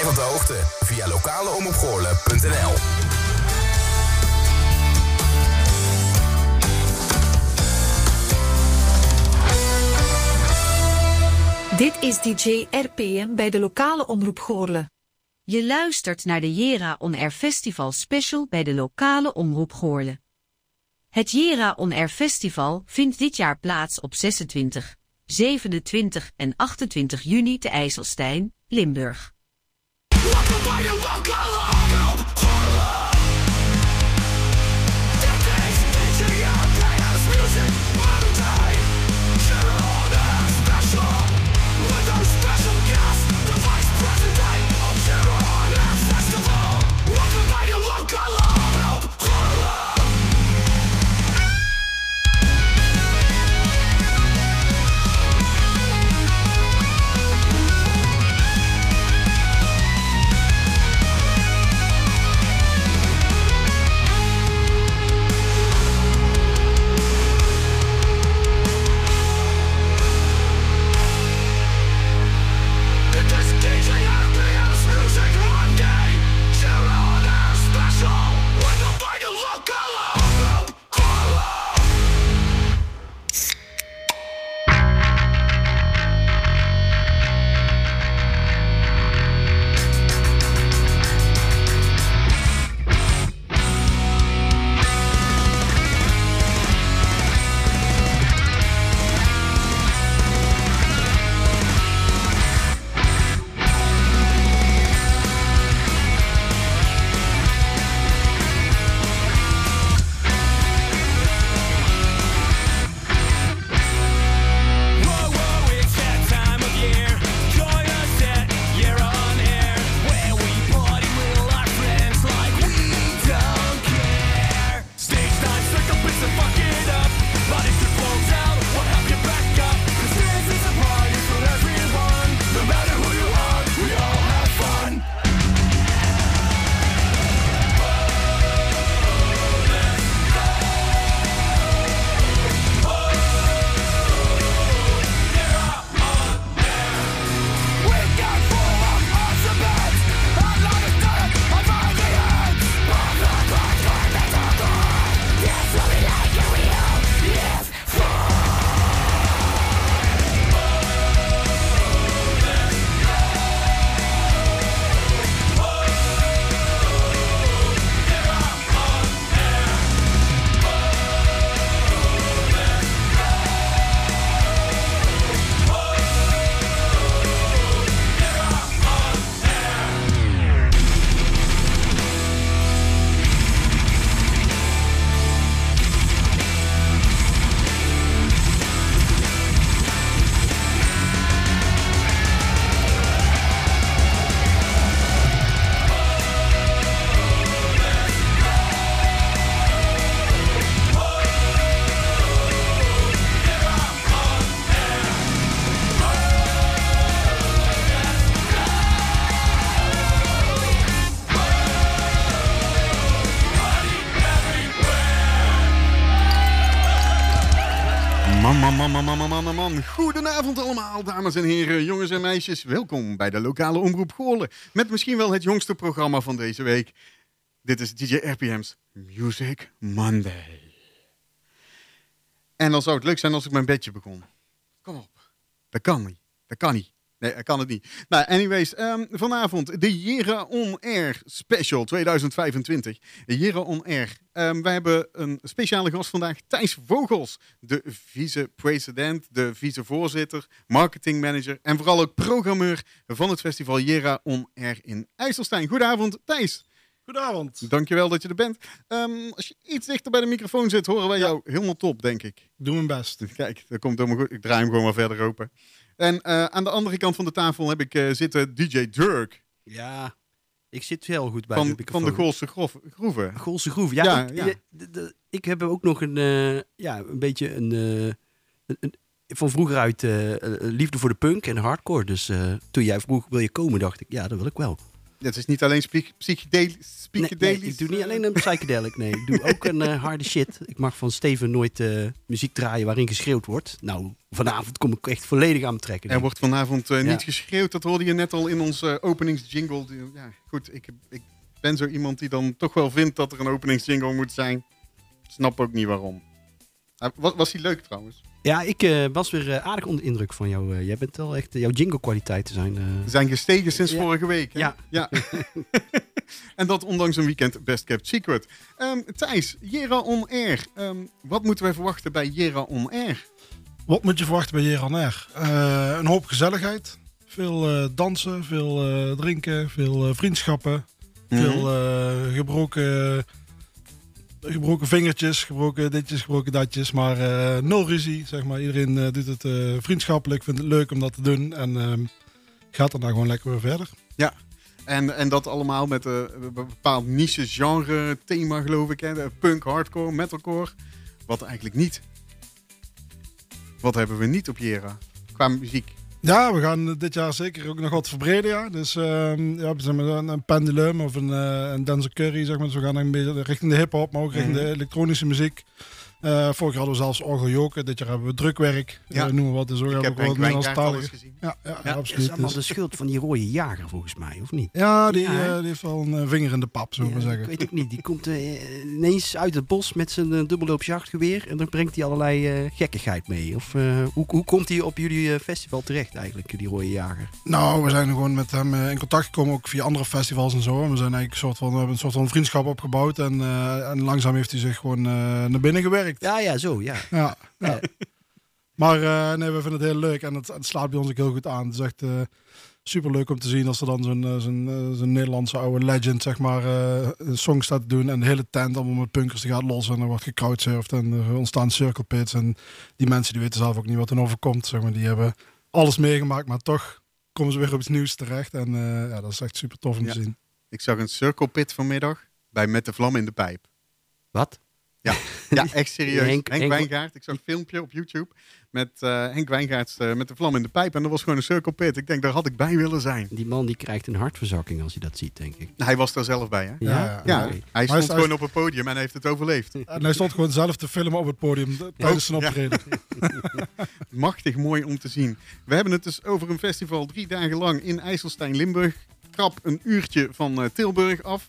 Blijf op de hoogte via lokaleomroepgoorlen.nl Dit is DJ RPM bij de lokale omroep Goorle. Je luistert naar de Jera On Air Festival Special bij de lokale omroep Goorle. Het Jera On Air Festival vindt dit jaar plaats op 26, 27 en 28 juni te IJsselstein, Limburg. What the walk alcohol? Dames en heren, jongens en meisjes. Welkom bij de lokale omroep Goorlen. Met misschien wel het jongste programma van deze week. Dit is DJ RPM's Music Monday. En dan zou het leuk zijn als ik mijn bedje begon. Kom op. Dat kan niet. Dat kan niet. Nee, dat kan het niet. Nou, anyways, ehm, vanavond de Jera On Air Special 2025. De Jera On Air. Ehm, wij hebben een speciale gast vandaag, Thijs Vogels. De vice-president, de vicevoorzitter, marketingmanager en vooral ook programmeur van het festival Jera On Air in IJsselstein. Goedenavond, Thijs. Goedenavond. Dankjewel dat je er bent. Ehm, als je iets dichter bij de microfoon zit, horen wij jou helemaal top, denk ik. Doe mijn best. Kijk, dat komt helemaal goed. Ik draai hem gewoon maar verder open. En eh, aan de andere kant van de tafel heb ik eh, zitten DJ Dirk Ja, ik zit heel goed bij van, de van de Goolse grof, Groeven. Goolse Groef. Ja, Ja, ik, ja. je- de- de- ik heb ook nog een, eh, ja, een beetje een, een, een- van vroeger uit liefde voor de punk en hardcore. Dus toen jij vroeg, wil je komen, dacht ik, ja, dat wil ik wel. Het is niet alleen psych- psychedel- Nee, psychedelisch. nee, ik doe niet eh, alleen een psychedelic, nee. Ik doe ook een eh, harde shit. Ik mag van Steven nooit eh, muziek draaien waarin geschreeuwd wordt. Nou, vanavond kom ik echt volledig aan trekken. Er wordt vanavond Ja. niet geschreeuwd. Dat hoorde je net al in onze openingsjingle. Ja, goed, ik, ik ben zo iemand die dan toch wel vindt dat er een openingsjingle moet zijn. Snap ook niet waarom. Ah, was, was die leuk trouwens? Ja, ik eh, was weer eh, aardig onder de indruk van jou. eh, jij bent wel echt, jouw jingle kwaliteiten zijn... Ze zijn gestegen sinds Ja. vorige week. Hè? Ja. ja. en dat ondanks een weekend Best Kept Secret. Ehm, Thijs, Jera On Air. Ehm, wat moeten wij verwachten bij Jera On Air? Wat moet je verwachten bij Jeran Air? Eh, een hoop gezelligheid. Veel eh, dansen, veel eh, drinken, veel eh, vriendschappen. Veel eh, gebroken, gebroken vingertjes, gebroken ditjes, gebroken datjes. Maar eh, nul ruzie, zeg maar. Iedereen eh, doet het eh, vriendschappelijk, vindt het leuk om dat te doen. En ehm, gaat er nou gewoon lekker weer verder. En, en dat allemaal met een bepaald niche genre thema geloof ik. Hè? Punk, hardcore, metalcore. Wat eigenlijk niet. Wat hebben we niet op Jera? Qua muziek. Ja, we gaan dit jaar zeker ook nog wat verbreden. Ja. Dus ehm ja, we zijn met een, een pendulum of een, eh een Denzel Curry, zeg maar. Dus we gaan een beetje richting de hip-hop, maar ook richting Mhm. de elektronische muziek. Eh vorig jaar hadden we zelfs orgeljoken. Dit jaar hebben we drukwerk. Ja. Ja. noemen we wat. Dus ook Ik hebben heb we ook gezien. Ja, ja, Ja, dat is allemaal Dus- de schuld van die rode jager volgens mij, of niet? ja, die, Ja, eh, die heeft wel een eh, vinger in de pap, zullen we Ja, maar ik zeggen. weet ook niet. Die komt eh, ineens uit het bos met zijn uh, dubbelloop jachtgeweer. En dan brengt hij allerlei eh, gekkigheid mee. Of eh, hoe, hoe komt hij op jullie eh, festival terecht eigenlijk, die rode jager? Nou, we zijn gewoon met hem eh, in contact gekomen, ook via andere festivals en zo. En we zijn eigenlijk een soort van, we hebben een soort van vriendschap opgebouwd. En, eh, en langzaam heeft hij zich gewoon eh, naar binnen gewerkt. Ja, ja, zo, ja. Ja, ja. Maar eh, nee, we vinden het heel leuk en het, het slaat bij ons ook heel goed aan. Het is echt super leuk om te zien als er dan zo'n eh, zo'n eh, zo'n Nederlandse oude legend, zeg maar, eh, een song staat te doen. En de hele tent allemaal met punkers die gaat los en er wordt gecrowdsurfd en er ontstaan circle pits. En die mensen die weten zelf ook niet wat er overkomt, zeg maar. Die hebben alles meegemaakt, maar toch komen ze weer op iets nieuws terecht. En eh, ja, dat is echt super tof om Ja. te zien. Ik zag een circle pit vanmiddag bij Met de Vlam in de Pijp. Wat? Ja, echt serieus. Henk- Henk, Henk- Wijngaard. Ik zag een filmpje op YouTube met eh, Henk Wijngaard eh, met de vlam in de pijp. En dat was gewoon een circle pit. Ik denk, daar had ik bij willen zijn. Die man die krijgt een hartverzakking als hij dat ziet, denk ik. Hij was er zelf bij, hè? Ja, ja. Ja, hij stond hij gewoon op het podium en heeft het overleefd. En hij stond gewoon zelf te filmen op het podium tijdens zijn ja. optreden. Machtig mooi om te zien. We hebben het dus over een festival drie dagen lang in IJsselstein, Limburg. Krap een uurtje van eh, Tilburg af.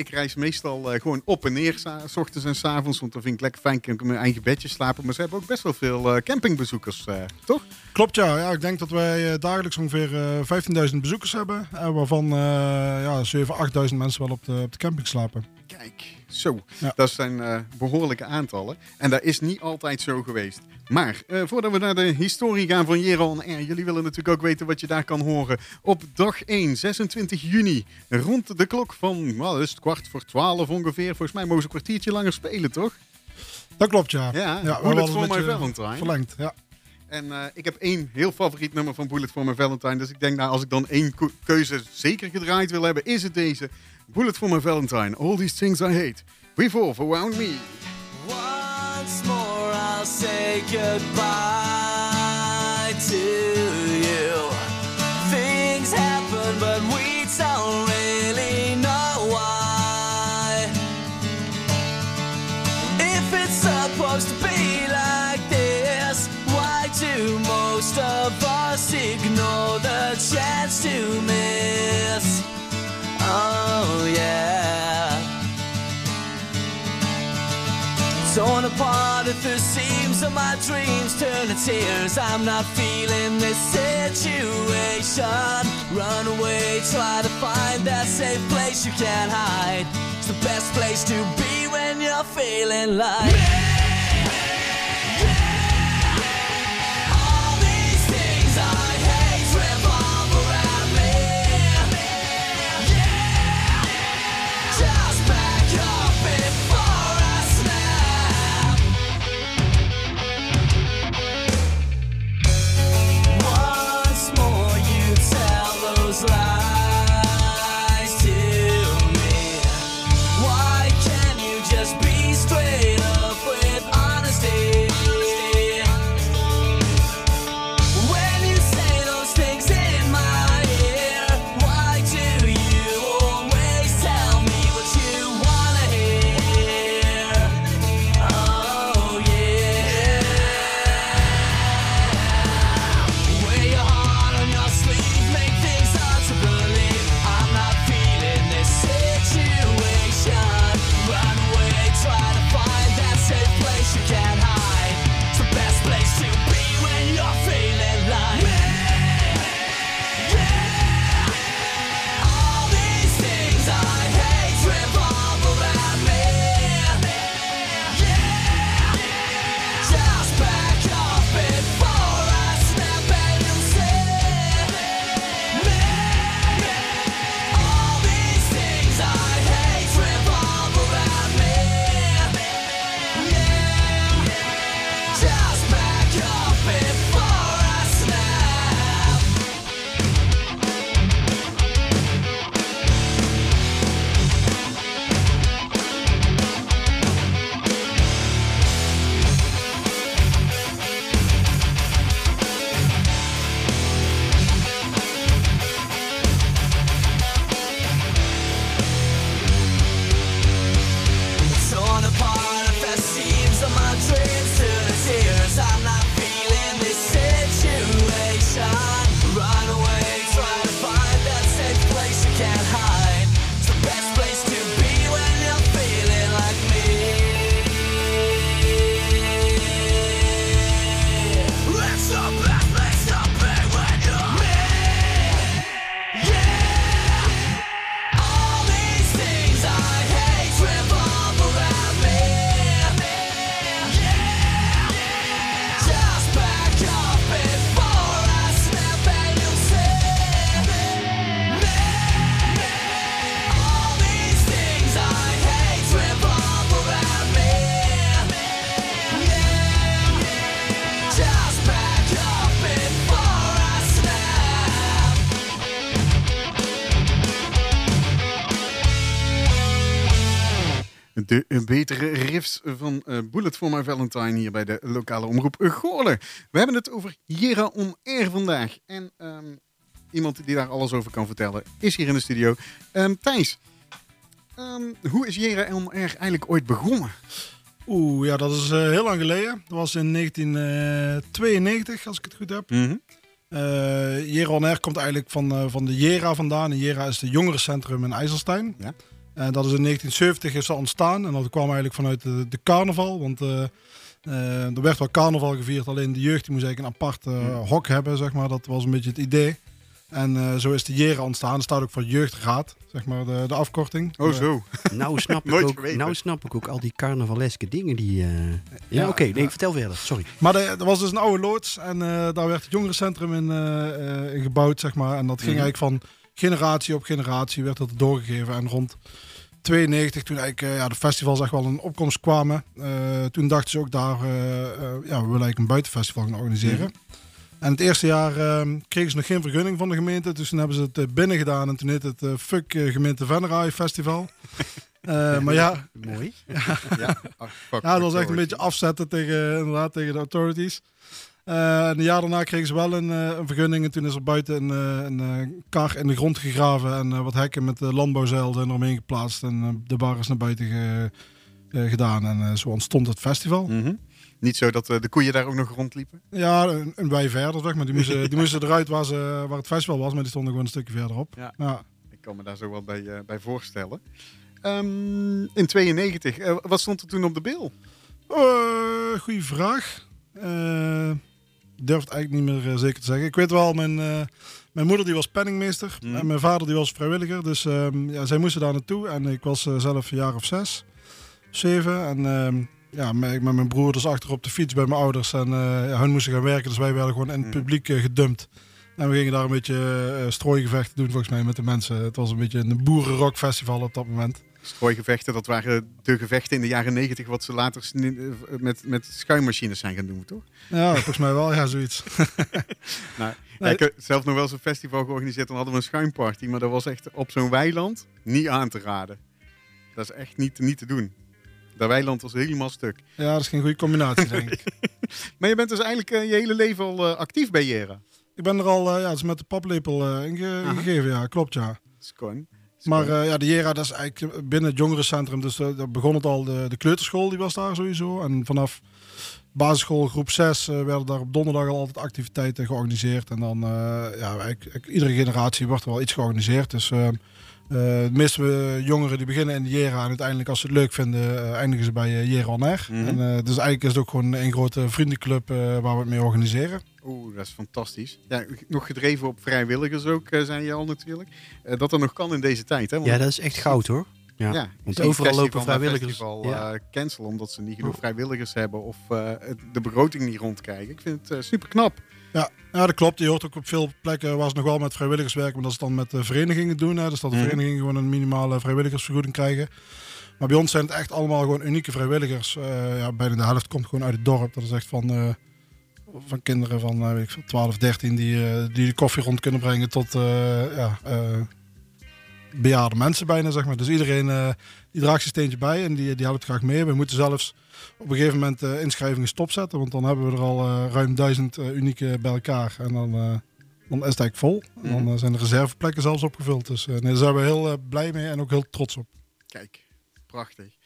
Ik reis meestal eh, gewoon op en neer, s ochtends en s avonds. Want dan vind ik lekker fijn, kan ik in mijn eigen bedje slapen. Maar ze hebben ook best wel veel eh, campingbezoekers, eh, toch? Klopt, ja. ja. Ik denk dat wij dagelijks ongeveer eh 15.000 bezoekers hebben. En waarvan ja, 7.000, 8.000 mensen wel op de, op de camping slapen. Kijk, zo. Ja. Dat zijn eh, behoorlijke aantallen. En dat is niet altijd zo geweest. Maar eh, voordat we naar de historie gaan van on Air. Jullie willen natuurlijk ook weten wat je daar kan horen. Op dag 1, 26 juni. Rond de klok van, wat is het, kwart voor 12 ongeveer. Volgens mij mogen ze een kwartiertje langer spelen, toch? Dat klopt, ja. Ja, we Bullet for My Valentine. Verlengd, ja. En eh, ik heb één heel favoriet nummer van Bullet for My Valentine. Dus ik denk, nou, als ik dan één keuze zeker gedraaid wil hebben, is het deze. Bullet for My Valentine. All these things I hate. Revolve around me. Once more I'll say goodbye to Torn apart at the seams of my dreams turn to tears. I'm not feeling this situation. Run away, try to find that safe place you can't hide. It's the best place to be when you're feeling like. Van eh, Bullet for My Valentine hier bij de lokale omroep Goorlen. We hebben het over Jera On Air vandaag. En ehm, iemand die daar alles over kan vertellen is hier in de studio. Ehm, Thijs, ehm, hoe is Jera On Air eigenlijk ooit begonnen? Oeh, ja, dat is eh, heel lang geleden. Dat was in 1992, als ik het goed heb. Mhm. Eh Jera On Air komt eigenlijk van, eh, van de Jera vandaan. En Jera is het jongerencentrum in IJsselstein. Ja. En dat is in 1970 is dat ontstaan. En dat kwam eigenlijk vanuit de, de carnaval. Want eh, eh, er werd wel carnaval gevierd. Alleen de jeugd die moest eigenlijk een apart eh, hok hebben, zeg maar. Dat was een beetje het idee. En eh, zo is de Jera ontstaan. Er staat ook voor jeugdraad, zeg maar, de, de afkorting. Oh Eh, zo. Nou snap, ik ook, geweten. nou snap ik ook al die carnavaleske dingen die... eh, Ja, Ja, oké. nee, ja. vertel verder. Sorry. Maar de- er was dus een oude loods en eh, daar werd het jongerencentrum in, eh, eh, in gebouwd, zeg maar. En dat ging Mhm. eigenlijk van generatie op generatie werd dat doorgegeven. En rond 92, toen eigenlijk eh, ja, de festivals echt wel in opkomst kwamen, eh, toen dachten ze ook daar, eh, ja, we willen eigenlijk een buitenfestival gaan organiseren. En het eerste jaar kregen ze nog geen vergunning van de gemeente, dus toen hebben ze het binnen gedaan en toen heet het eh, Fuck Gemeente Venray Festival. Maar ja, Mooi. Ja, Ah, ja, dat was fuck, echt een beetje afzetten tegen, inderdaad, tegen de authorities. Eh, en een jaar daarna kregen ze wel een, eh, een vergunning. En toen is er buiten een, eh, een eh, kar in de grond gegraven. En wat hekken met de landbouwzeil zijn er omheen geplaatst. En de bar is naar buiten ge- gedaan. En zo ontstond het festival. Mhm. Niet zo dat de koeien daar ook nog rondliepen? Ja, een, een wij verder, zeg maar. Die moesten, die moesten eruit waar, ze, waar het festival was. Maar die stonden gewoon een stukje verderop. Ja. Ja. Ik kan me daar zo wel bij, bij voorstellen. Ehm, in 92, eh, wat stond er toen op de bil? Eh, goeie vraag. Durf het eigenlijk niet meer eh, zeker te zeggen. Ik weet wel, mijn, eh, mijn moeder die was penningmeester Mhm. en mijn vader die was vrijwilliger. Dus ehm, ja, zij moesten daar naartoe en ik was eh, zelf een jaar of zes, zeven. En ehm, ja, met, met mijn broer dus achter op de fiets bij mijn ouders. En ja, hun moesten gaan werken, dus wij werden gewoon in het Mhm. publiek gedumpt. En we gingen daar een beetje strooigevechten doen volgens mij met de mensen. Het was een beetje een boerenrockfestival op dat moment. Strooigevechten, dat waren de gevechten in de jaren 90, wat ze later eh, met, met schuimmachines zijn gaan doen, toch? Ja, volgens mij wel, ja, zoiets. Nou, Nee. Ik heb zelf nog wel eens een festival georganiseerd, dan hadden we een schuimparty, maar dat was echt op zo'n weiland niet aan te raden. Dat is echt niet, niet te doen. Dat weiland was helemaal stuk. Ja, dat is geen goede combinatie, denk ik. Maar je bent dus eigenlijk eh, je hele leven al eh, actief bij Jera. Ik ben er al uh, ja, dus met de paplepel inge Aha. ingegeven, ja, klopt ja. Schoon. Maar uh, ja, de Jera, dat is eigenlijk binnen het jongerencentrum. Dus uh, daar begon het al, de, de kleuterschool die was daar sowieso. En vanaf basisschool groep 6 uh, werden daar op donderdag al altijd activiteiten georganiseerd. En dan, ja, eigenlijk, iedere generatie wordt er wel iets georganiseerd. Dus de meeste jongeren die beginnen in de Jera en uiteindelijk als ze het leuk vinden, eindigen ze bij Jera On Air. En, uh, dus eigenlijk is het ook gewoon een grote vriendenclub waar we het mee organiseren. Oeh, dat is fantastisch. Ja, nog gedreven op vrijwilligers ook, uh, zijn je al natuurlijk. Uh, dat er nog kan in deze tijd. Hè? Want Ja, dat is echt goud hoor. Ja, ja, want overal lopen vrijwilligers. Festival, Ja. uh, cancelen omdat ze niet genoeg vrijwilligers hebben of uh, de begroting niet rondkrijgen. Ik vind het uh, super knap. Ja, ja, dat klopt. Je hoort ook op veel plekken waar ze nog wel met vrijwilligers werken, maar dat is dan met de verenigingen doen. Hè. Dus dat de Mhm. verenigingen gewoon een minimale vrijwilligersvergoeding krijgen. Maar bij ons zijn het echt allemaal gewoon unieke vrijwilligers. Eh, ja, bijna de helft komt gewoon uit het dorp. Dat is echt van, eh, van kinderen van eh, weet ik veel, 12, 13 die, eh, die de koffie rond kunnen brengen tot eh, ja, bejaarde mensen bijna, zeg maar. Dus iedereen die draagt zijn steentje bij en die, die helpt graag mee. We moeten zelfs op een gegeven moment eh, inschrijvingen stopzetten, want dan hebben we er al ruim duizend unieke bij elkaar. En dan, dan is het eigenlijk vol. En dan eh, zijn de reserveplekken zelfs opgevuld. Dus nee, daar zijn we heel blij mee en ook heel trots op. Kijk, prachtig.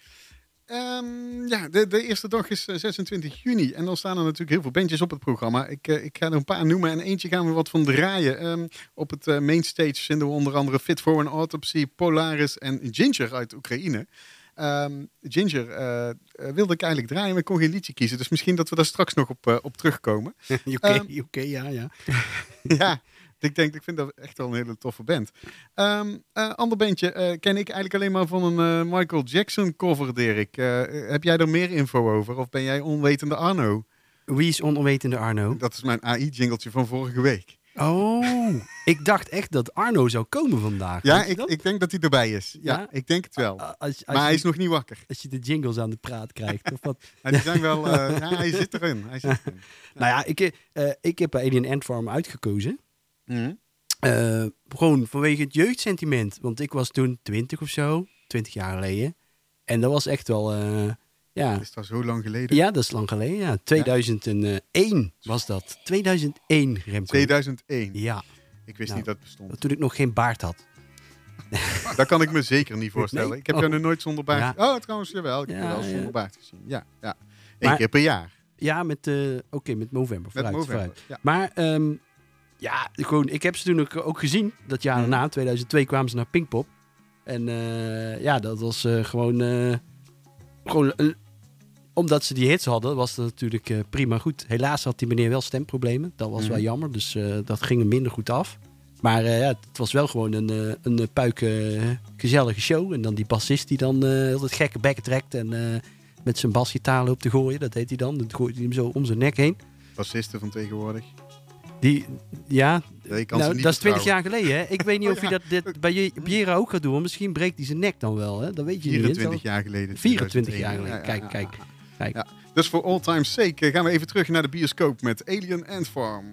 Ehm, ja, de, de eerste dag is eh, 26 juni. En dan staan er natuurlijk heel veel bandjes op het programma. Ik, eh, ik ga er een paar noemen en eentje gaan we wat van draaien. Ehm, op het eh, mainstage vinden we onder andere Fit for an Autopsy, Polaris en Ginger uit Oekraïne. Ehm, Ginger eh, eh, wilde ik eigenlijk draaien, maar ik kon geen liedje kiezen. Dus misschien dat we daar straks nog op, eh, op terugkomen. UK, ja, ja. ja, ik denk, ik vind dat echt wel een hele toffe band. Eh, ander bandje eh, ken ik eigenlijk alleen maar van een eh, Michael Jackson cover, Dirk. Heb jij er meer info over? Of ben jij onwetende Arno? Wie is onwetende Arno? Dat is mijn AI-jingeltje van vorige week. Oh, ik dacht echt dat Arno zou komen vandaag. Ja, ik, ik denk dat hij erbij is. Ja, Ja? ik denk het wel. A- Als, als, Maar hij is nog niet wakker. als je de jingles aan de praat krijgt. Of wat? Ja, die zijn wel, ja, hij zit erin. Hij zit erin. Nou ja, ik, ik heb Alien Ant Farm uitgekozen. Mhm. Eh, gewoon vanwege het jeugdsentiment. Want ik was toen 20 of zo, 20 jaar geleden. En dat was echt wel, eh, ja. Is dat zo lang geleden? Ja, dat is lang geleden. Ja. 2001 was dat. 2001, Remco. 2001. Ja, Ik wist Nou, niet dat het bestond. toen ik nog geen baard had. Dat kan ik me zeker niet voorstellen. Nee? Ik heb jou Oh. nog nooit zonder baard... Ja. Oh, trouwens, jawel. Ik heb Ja, je wel zonder baard gezien. Ja, ja. Eén Maar- keer per jaar. Ja, met, eh oké, met november. Met Vooruit, november. vooruit. Ja. Maar ehm, ja, gewoon, ik heb ze toen ook, ook gezien. Dat jaar Mhm. daarna, 2002, kwamen ze naar Pinkpop. En eh, ja, dat was eh, gewoon... eh, gewoon een- omdat ze die hits hadden, was dat natuurlijk eh, prima goed. Helaas had die meneer wel stemproblemen. Dat was Mhm. wel jammer, dus eh, dat ging hem minder goed af. Maar eh, ja, het was wel gewoon een, eh, een puik eh, gezellige show. En dan die bassist die dan eh heel het gekke bekken trekt en eh, met zijn basgitaar loopt te gooien. Dat deed hij dan. Dan gooit hij hem zo om zijn nek heen. Bassisten van tegenwoordig. Die, ja, Nee, nou, niet dat is 20 vertrouwen. jaar geleden. Hè? Ik weet niet Oh, of ja. je dat dit bij je, Jera ook gaat doen. want Misschien breekt hij zijn nek dan wel. Hè? Dat weet je niet. 24 jaar geleden. 24 jaar 2001. geleden. Kijk, ja, kijk. kijk. Dus voor all time's sake eh, gaan we even terug naar de bioscoop met Alien Ant Farm.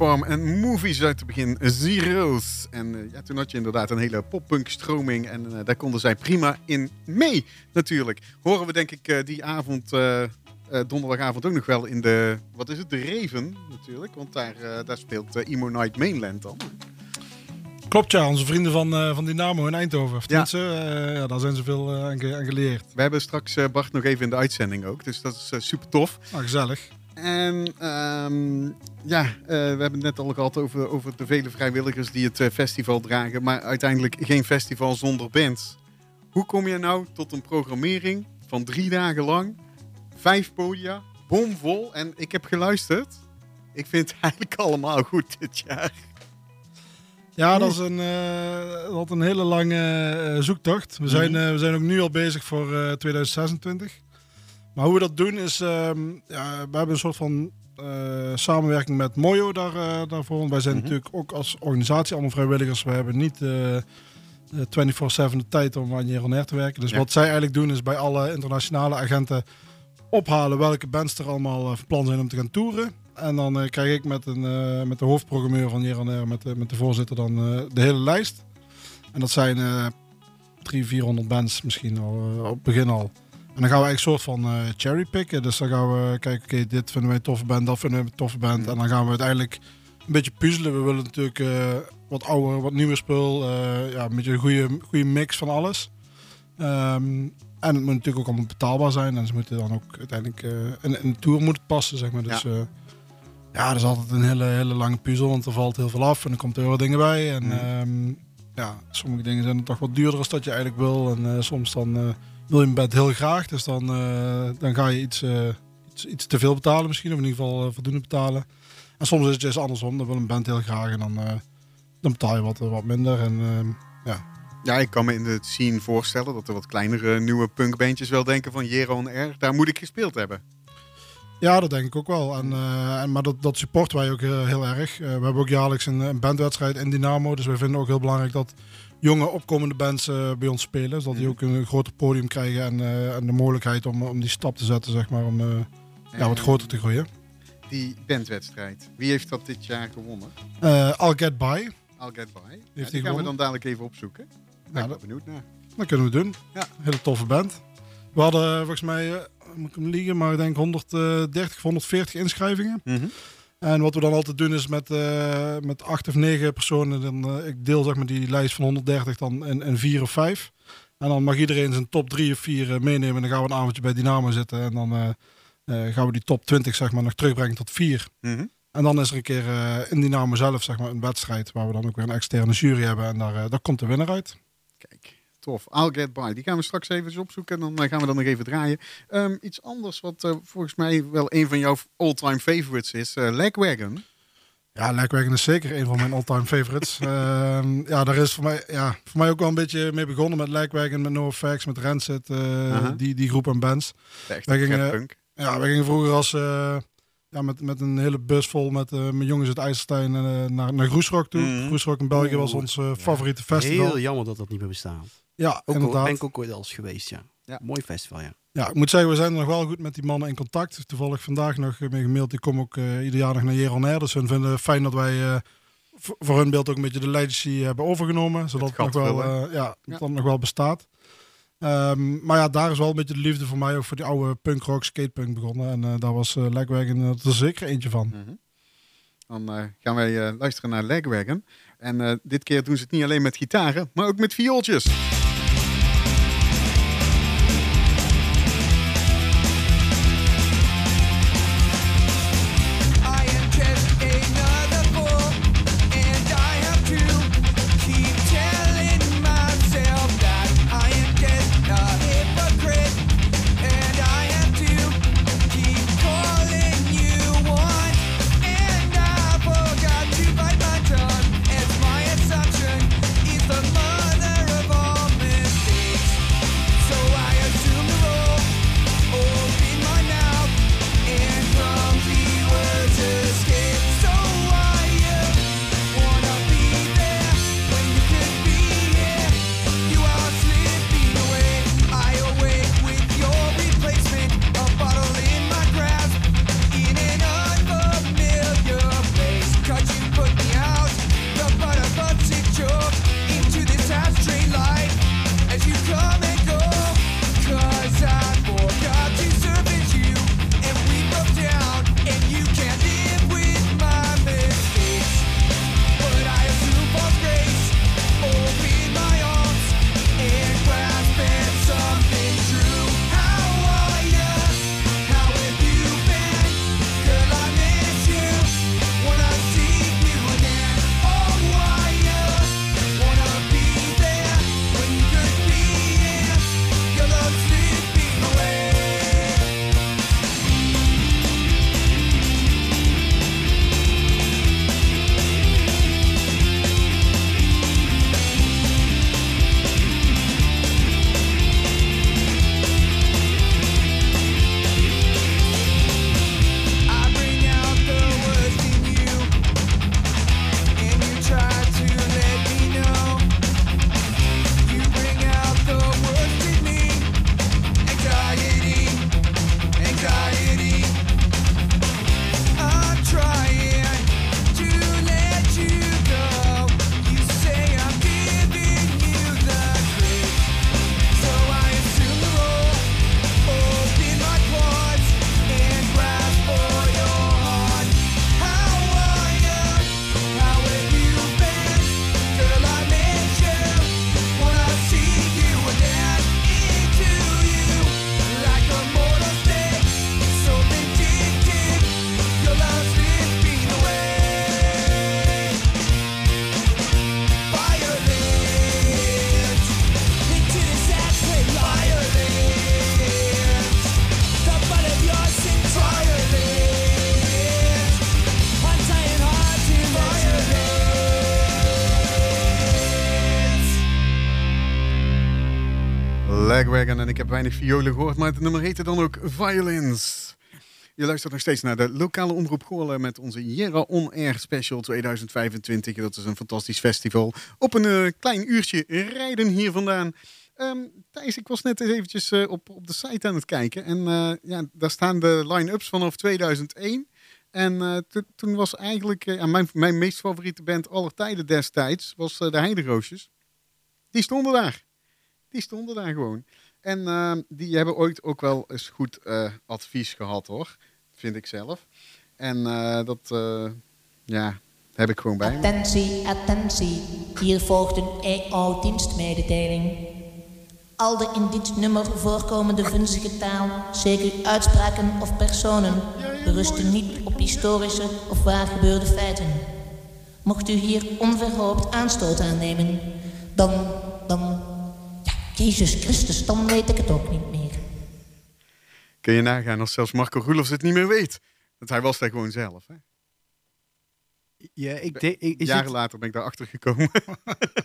Farm en movies uit het begin Zero's. En eh, ja, toen had je inderdaad een hele poppunk stroming en eh, daar konden zij prima in mee natuurlijk. Horen we denk ik eh, die avond, donderdagavond ook nog wel in de, wat is het, de Reven natuurlijk. Want daar, daar speelt Emo Night Mainland dan. Klopt ja, onze vrienden van, eh, van Dynamo in Eindhoven. Of tenminste, eh, ja, daar zijn ze veel eh, aan, ge- aan geleerd. We hebben straks Bart nog even in de uitzending ook, dus dat is super tof. Nou, gezellig. En ehm, ja, eh, we hebben het net al gehad over, over de vele vrijwilligers die het eh, festival dragen. Maar uiteindelijk geen festival zonder bands. Hoe kom je nou tot een programmering van drie dagen lang, vijf podia, bomvol. En ik heb geluisterd. Ik vind het eigenlijk allemaal goed dit jaar. Ja, dat is een, eh, dat een hele lange zoektocht. We zijn, eh, we zijn ook nu al bezig voor eh, 2026. Maar hoe we dat doen is, ehm, ja, we hebben een soort van eh, samenwerking met Mojo daar, eh, daarvoor. Wij zijn Mhm. natuurlijk ook als organisatie allemaal vrijwilligers. We hebben niet eh, eh, 24-7 de tijd om aan Jeronair te werken. Dus Ja. wat zij eigenlijk doen is bij alle internationale agenten ophalen welke bands er allemaal van plan zijn om te gaan toeren. En dan krijg ik met, een, met de hoofdprogrammeur van Jeronair, met de, met de voorzitter, dan de hele lijst. En dat zijn eh 300, 400 bands misschien al, op het begin al. En dan gaan we eigenlijk een soort van eh cherrypicken. Dus dan gaan we kijken, oké, dit vinden wij een toffe band, dat vinden wij een toffe band. En dan gaan we uiteindelijk een beetje puzzelen. We willen natuurlijk eh, wat ouder, wat nieuwer spul. eh, ja, een beetje een goede, goede mix van alles. Ehm, en het moet natuurlijk ook allemaal betaalbaar zijn. En ze moeten dan ook uiteindelijk in, in de tour moeten passen, zeg maar. Dus Ja. ja, dat is altijd een hele, hele lange puzzel. Want er valt heel veel af en er komt heel wat dingen bij. En Mhm. ehm, ja, sommige dingen zijn toch wat duurder als dat je eigenlijk wil. En soms dan wil je een bed heel graag. Dus dan, eh, dan ga je iets, eh, iets, iets te veel betalen misschien. Of in ieder geval eh, voldoende betalen. En soms is het juist andersom. Dan wil een band heel graag en dan, dan betaal je wat, wat minder. En ehm, Ja, ik kan me in de scene voorstellen dat er wat kleinere nieuwe punkbandjes wel denken van Jero on Air. Daar moet ik gespeeld hebben. Ja, dat denk ik ook wel. En, en, maar dat, dat supporten wij ook heel, heel erg. We hebben ook jaarlijks een, een bandwedstrijd in Dynamo. Dus wij vinden ook heel belangrijk dat jonge opkomende bands eh, bij ons spelen. Zodat die ook een groter podium krijgen en, eh, en de mogelijkheid om, om die stap te zetten, zeg maar. Om eh, ja, wat groter te groeien. Die bandwedstrijd. Wie heeft dat dit jaar gewonnen? I'll Get By. I'll Get By. Ja, die die gaan we dan dadelijk even opzoeken. Daar ben ik Ja, wel dat, benieuwd naar. dat kunnen we doen. Ja. Hele toffe band. We hadden volgens mij, moet ik hem liegen, maar ik denk 130 of 140 inschrijvingen. En wat we dan altijd doen is met, eh, met acht of negen personen. Dan, eh, ik deel zeg maar die lijst van 130 dan in, in vier of vijf. En dan mag iedereen zijn top drie of vier eh, meenemen. En dan gaan we een avondje bij Dynamo zitten. En dan gaan we die top 20 zeg maar, nog terugbrengen tot vier. Mhm. En dan is er een keer in Dynamo zelf zeg maar, een wedstrijd. Waar we dan ook weer een externe jury hebben. En daar, daar komt de winnaar uit. Tof. I'll Get By. Die gaan we straks even opzoeken en dan eh, gaan we dan nog even draaien. Ehm, iets anders wat eh, volgens mij wel een van jouw all-time favorites is. eh Lagwagon. Ja, Lekwagen is zeker een van mijn all-time favorites. Ehm, ja, daar is voor mij, ja, voor mij ook wel een beetje mee begonnen met Lekwagen, met NoFX, met Rancid, eh, die, die groep aan bands. Wij gingen-. Ja, we gingen vroeger als, eh, ja, met, met een hele bus vol met, eh, met jongens uit IJsselstein naar, naar Groesrock toe. Mhm. Groesrock in België was ons eh, favoriete festival. Heel jammer dat dat niet meer bestaat. Ja, Ook inderdaad. ben ik ook ooit al eens geweest, ja. Ja. Mooi festival, ja. Ja, ik moet zeggen, we zijn er nog wel goed met die mannen in contact. Toevallig vandaag nog mee gemaild. Die komen ook eh, ieder jaar nog naar Jeroen. Dus hun vinden het fijn dat wij eh, voor hun beeld ook een beetje de legacy hebben overgenomen. Zodat Het nog wel, eh, ja, dat Ja. dat nog wel bestaat. Ehm, maar ja, daar is wel een beetje de liefde voor mij ook voor die oude punkrock, skatepunk begonnen. En eh, daar was uh, Legwagon uh, er zeker eentje van. Mhm. Dan eh, gaan wij eh, luisteren naar Lagwagon. En eh, dit keer doen ze het niet alleen met gitaren, maar ook met viooltjes. En ik heb weinig violen gehoord, maar het nummer heette dan ook Violins. Je luistert nog steeds naar de lokale omroep Goorlen met onze Jera On Air Special 2025. Dat is een fantastisch festival. Op een eh, klein uurtje rijden hier vandaan. Ehm, Thijs, ik was net eventjes eh, op, op de site aan het kijken. En eh, ja, daar staan de line-ups vanaf 2001. En to- toen was eigenlijk mijn, mijn meest favoriete band aller tijden destijds was de Heideroosjes. Die stonden daar. Die stonden daar gewoon. En eh, die hebben ooit ook wel eens goed eh, advies gehad hoor. Vind ik zelf. En eh, dat eh, ja, heb ik gewoon bij me. Attentie, attentie. Hier volgt een EO-dienstmededeling. Al de in dit nummer voorkomende vunzige taal, zeker uitspraken of personen, berusten niet op historische of waar gebeurde feiten. Mocht u hier onverhoopt aanstoot aan nemen, dan, dan, Jezus Christus, dan weet ik het ook niet meer. Kun je nagaan als zelfs Marco Roelofs het niet meer weet. Want hij was daar gewoon zelf. Hè? Ja, ik, de- ik, is Jaren het- later ben ik daarachter gekomen.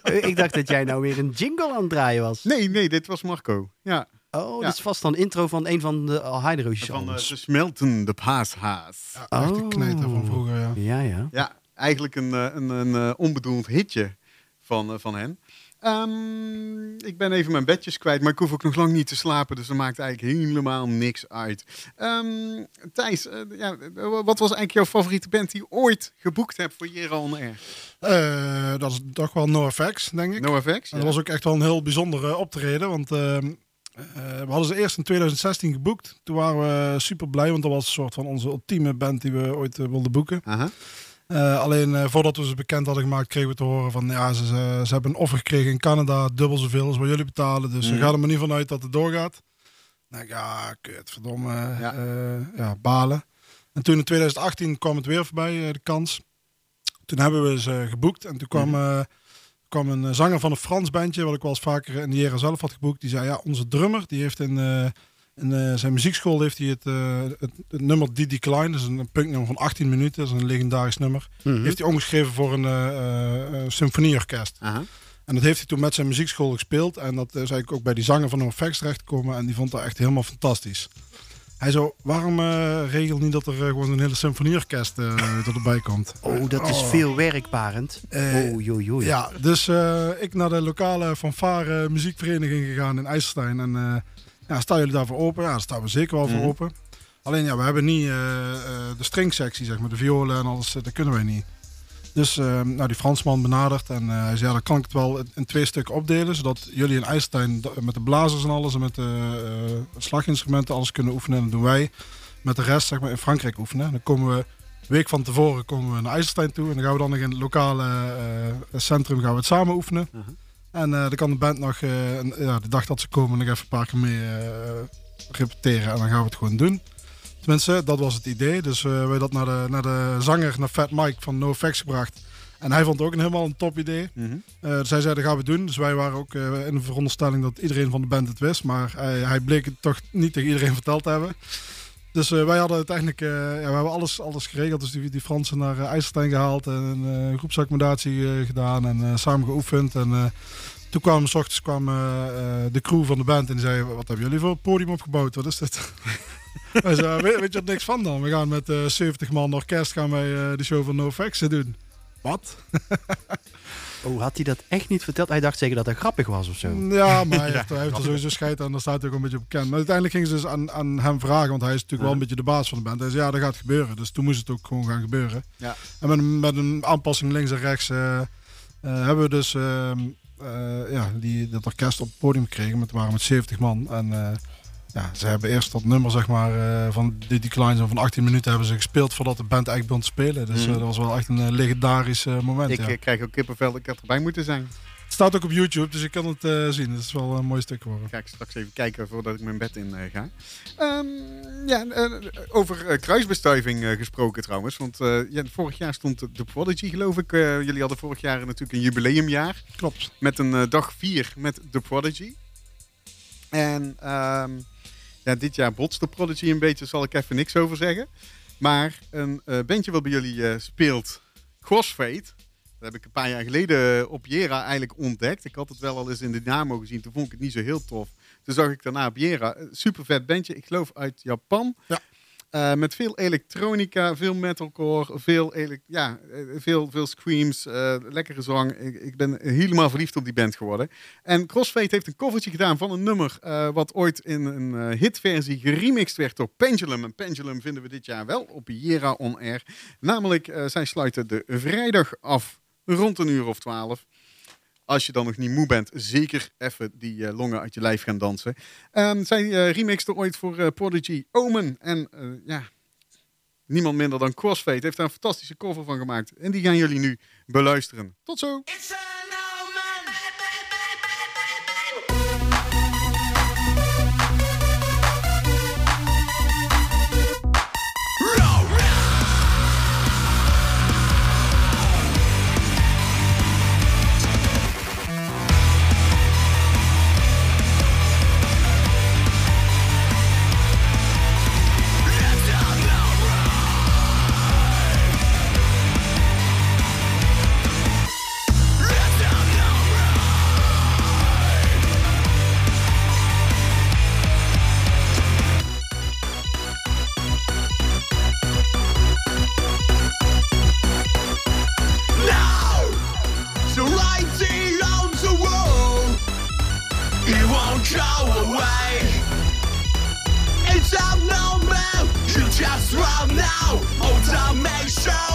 ik dacht dat jij nou weer een jingle aan het draaien was. nee, nee, dit was Marco. Ja, Oh, Ja. dit is vast dan intro van een van de Heideroosjes van eh, de smeltende paashaas. Ja, echt een knijter van vroeger, ja. Ja, ja. Ja, eigenlijk een, eh, een, een eh, onbedoeld hitje van, van hen. Ehm, ik ben even mijn bedjes kwijt, maar ik hoef ook nog lang niet te slapen. Dus dat maakt eigenlijk helemaal niks uit. Ehm, Thijs, eh, ja, wat was eigenlijk jouw favoriete band die je ooit geboekt hebt voor Jera On Air? Eh, dat is toch wel NoFX, denk ik. NoFX? En dat was ook echt wel een heel bijzondere optreden. Want ehm, eh, we hadden ze eerst in 2016 geboekt. Toen waren we super blij, want dat was een soort van onze ultieme band die we ooit eh, wilden boeken. Eh, alleen eh, voordat we ze bekend hadden gemaakt, kregen we te horen van ja, ze, ze, ze hebben een offer gekregen in Canada, dubbel zoveel als wat jullie betalen. Dus Mhm. we gaan er maar niet vanuit dat het doorgaat. Ik, ja, kut, verdomme, Ja. ja. ja, balen. En toen in 2018 kwam het weer voorbij, eh, de kans. Toen hebben we ze geboekt en toen kwam, Mhm. eh, kwam een eh, zanger van een Frans bandje, wat ik wel eens vaker in de jaren zelf had geboekt. Die zei, ja, onze drummer, die heeft eh, in eh, zijn muziekschool heeft hij het, eh, het, het nummer Die Decline, dat is een, punknummer van 18 minuten, dat is een legendarisch nummer. Mhm. Heeft hij omgeschreven voor een eh, symfonieorkest. En dat heeft hij toen met zijn muziekschool gespeeld. En dat is eigenlijk ook bij die zanger van NoFX terechtgekomen. En die vond dat echt helemaal fantastisch. Hij zo, waarom regel niet dat er gewoon een hele symfonieorkest eh erbij komt? Oh, dat is veel werkbarend. Eh, oh, joh, joh. Ja, dus ik naar de lokale fanfare muziekvereniging gegaan in IJsselstein. En ja, staan jullie daarvoor open? Ja, daar staan we zeker wel voor Mhm. open. Alleen ja, we hebben niet eh, eh, de stringsectie, zeg maar, de violen en alles, eh, dat kunnen wij niet. Dus eh, nou, die Fransman benaderd en hij zei, ja, dan kan ik het wel in- twee stukken opdelen, zodat jullie in IJsselstein met de blazers en alles en met de slaginstrumenten alles kunnen oefenen. En dan doen wij met de rest zeg maar, in Frankrijk oefenen. Dan komen we een week van tevoren komen we naar IJsselstein toe en dan gaan we dan nog in het lokale centrum gaan we het samen oefenen. Mhm. En eh, dan kan de band nog, eh, ja, de dag dat ze komen, nog even een paar keer mee eh, repeteren. En dan gaan we het gewoon doen. Tenminste, dat was het idee. Dus we hebben dat naar de, naar de zanger, naar Fat Mike van NoFX gebracht. En hij vond het ook een helemaal een top idee. Mhm. Eh, dus hij zei, dat gaan we doen. Dus wij waren ook in de veronderstelling dat iedereen van de band het wist. Maar hij, hij bleek het toch niet tegen iedereen verteld te hebben. Dus eh, wij hadden uiteindelijk, eh, ja, we hebben alles, alles geregeld. Dus die, die Fransen naar uh, IJsselstein gehaald en een groepsaccommodatie gedaan en samen geoefend. En toen kwam, s ochtends kwam de crew van de band en die zei, wat hebben jullie voor een podium opgebouwd? Wat is dit? wij zeiden, weet, weet je er niks van dan? We gaan met eh 70 man orkest gaan wij de show van NoFX doen. Wat? Oh, had hij dat echt niet verteld? Hij dacht zeker dat dat grappig was of zo. Ja, maar hij heeft, hij heeft er sowieso scheid aan. Daar staat hij ook een beetje op bekend. Maar uiteindelijk gingen ze dus aan, aan hem vragen. Want hij is natuurlijk wel een beetje de baas van de band. Hij zei, ja, dat gaat gebeuren. Dus toen moest het ook gewoon gaan gebeuren. Ja. En met, een- met een aanpassing links en rechts... eh, eh, hebben we dus ehm, eh, ja, die, dat orkest op het podium gekregen. Met, we waren met 70 man. En eh, ja, ze hebben eerst dat nummer zeg maar, eh, van die Declines van 18 minuten hebben ze gespeeld... voordat de band eigenlijk begon te spelen. Dus Mhm. eh, dat was wel echt een eh, legendarisch moment. Ik ja. krijg ook kippenvel, ik had erbij moeten zijn. Het staat ook op YouTube, dus je kan het zien. Het is wel een mooi stuk geworden. Ga ik straks even kijken voordat ik mijn bed in ga. Ehm, ja, over kruisbestuiving gesproken trouwens. Want ja, vorig jaar stond de Prodigy geloof ik. Jullie hadden vorig jaar natuurlijk een jubileumjaar. Klopt. Met een dag 4 met The Prodigy. En ehm, ja, dit jaar botst The Prodigy een beetje, zal ik even niks over zeggen. Maar een eh, bandje wat bij jullie eh, speelt, Crossfade. Dat heb ik een paar jaar geleden op Jera eigenlijk ontdekt. Ik had het wel al eens in de Dynamo gezien, toen vond ik het niet zo heel tof. Toen zag ik daarna Biera. Super vet bandje. Ik geloof uit Japan. Ja. Eh, met veel elektronica, veel metalcore, veel, ja, eh, veel, veel screams, eh, lekkere zang. Ik, ik ben helemaal verliefd op die band geworden. En Crossfade heeft een covertje gedaan van een nummer wat ooit in een hitversie geremixed werd door Pendulum. En Pendulum vinden we dit jaar wel op Jera On Air. Namelijk, zij sluiten de vrijdag af rond een uur of twaalf. Als je dan nog niet moe bent, zeker even die eh, longen uit je lijf gaan dansen. Ehm, zij eh remixte ooit voor eh, Prodigy Omen. En ja, niemand minder dan Crossfade heeft daar een fantastische cover van gemaakt. En die gaan jullie nu beluisteren. Tot zo! Just run now, automation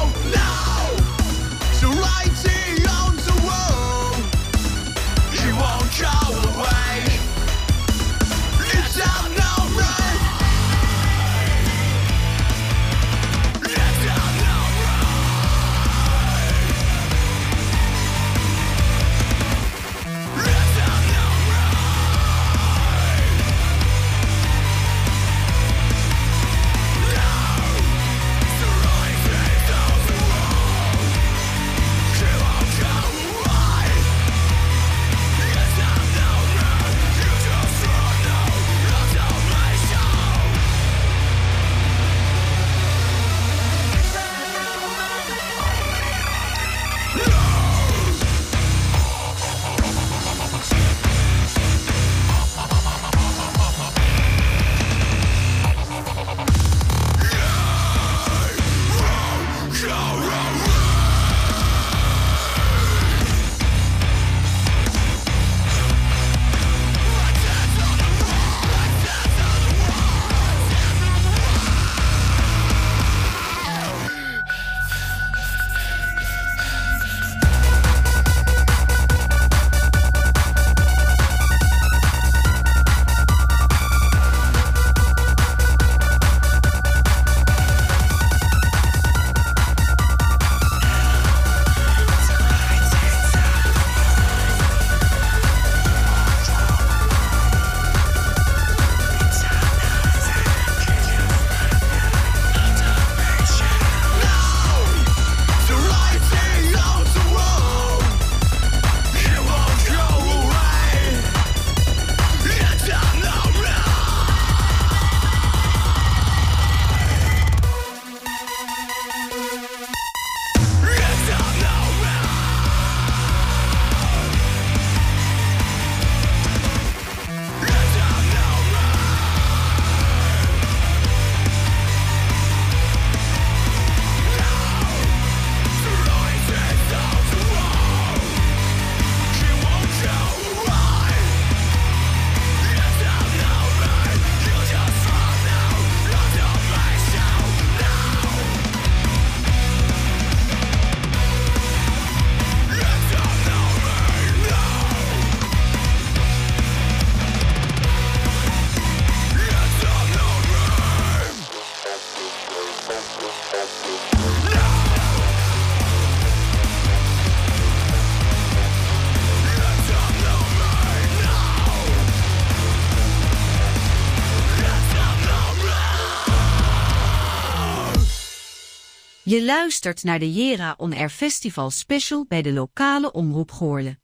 Je luistert naar de Jera On Air Festival Special bij de lokale omroep Goorle.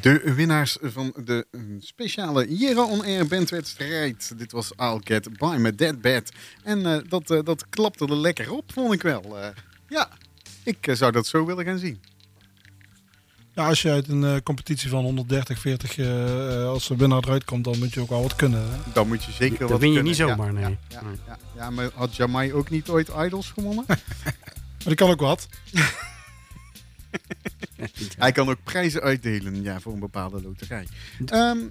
De winnaars van de eh, speciale Jera On Air bandwedstrijd. Dit was I'll Get By My Dead Bed. En eh, dat, eh, dat klapte er lekker op, vond ik wel. Eh, ja, ik zou dat zo willen gaan zien. Ja, als je uit een eh, competitie van 130, 40 eh, eh, als de winnaar eruit komt, dan moet je ook wel wat kunnen. Hè? Dan moet je zeker Dat wat win je kunnen. niet zomaar, ja, nee. Ja, Nee. ja, ja, maar had Jamai ook niet ooit Idols gewonnen? Maar die kan ook wat. Hij kan ook prijzen uitdelen ja, voor een bepaalde loterij. Ehm,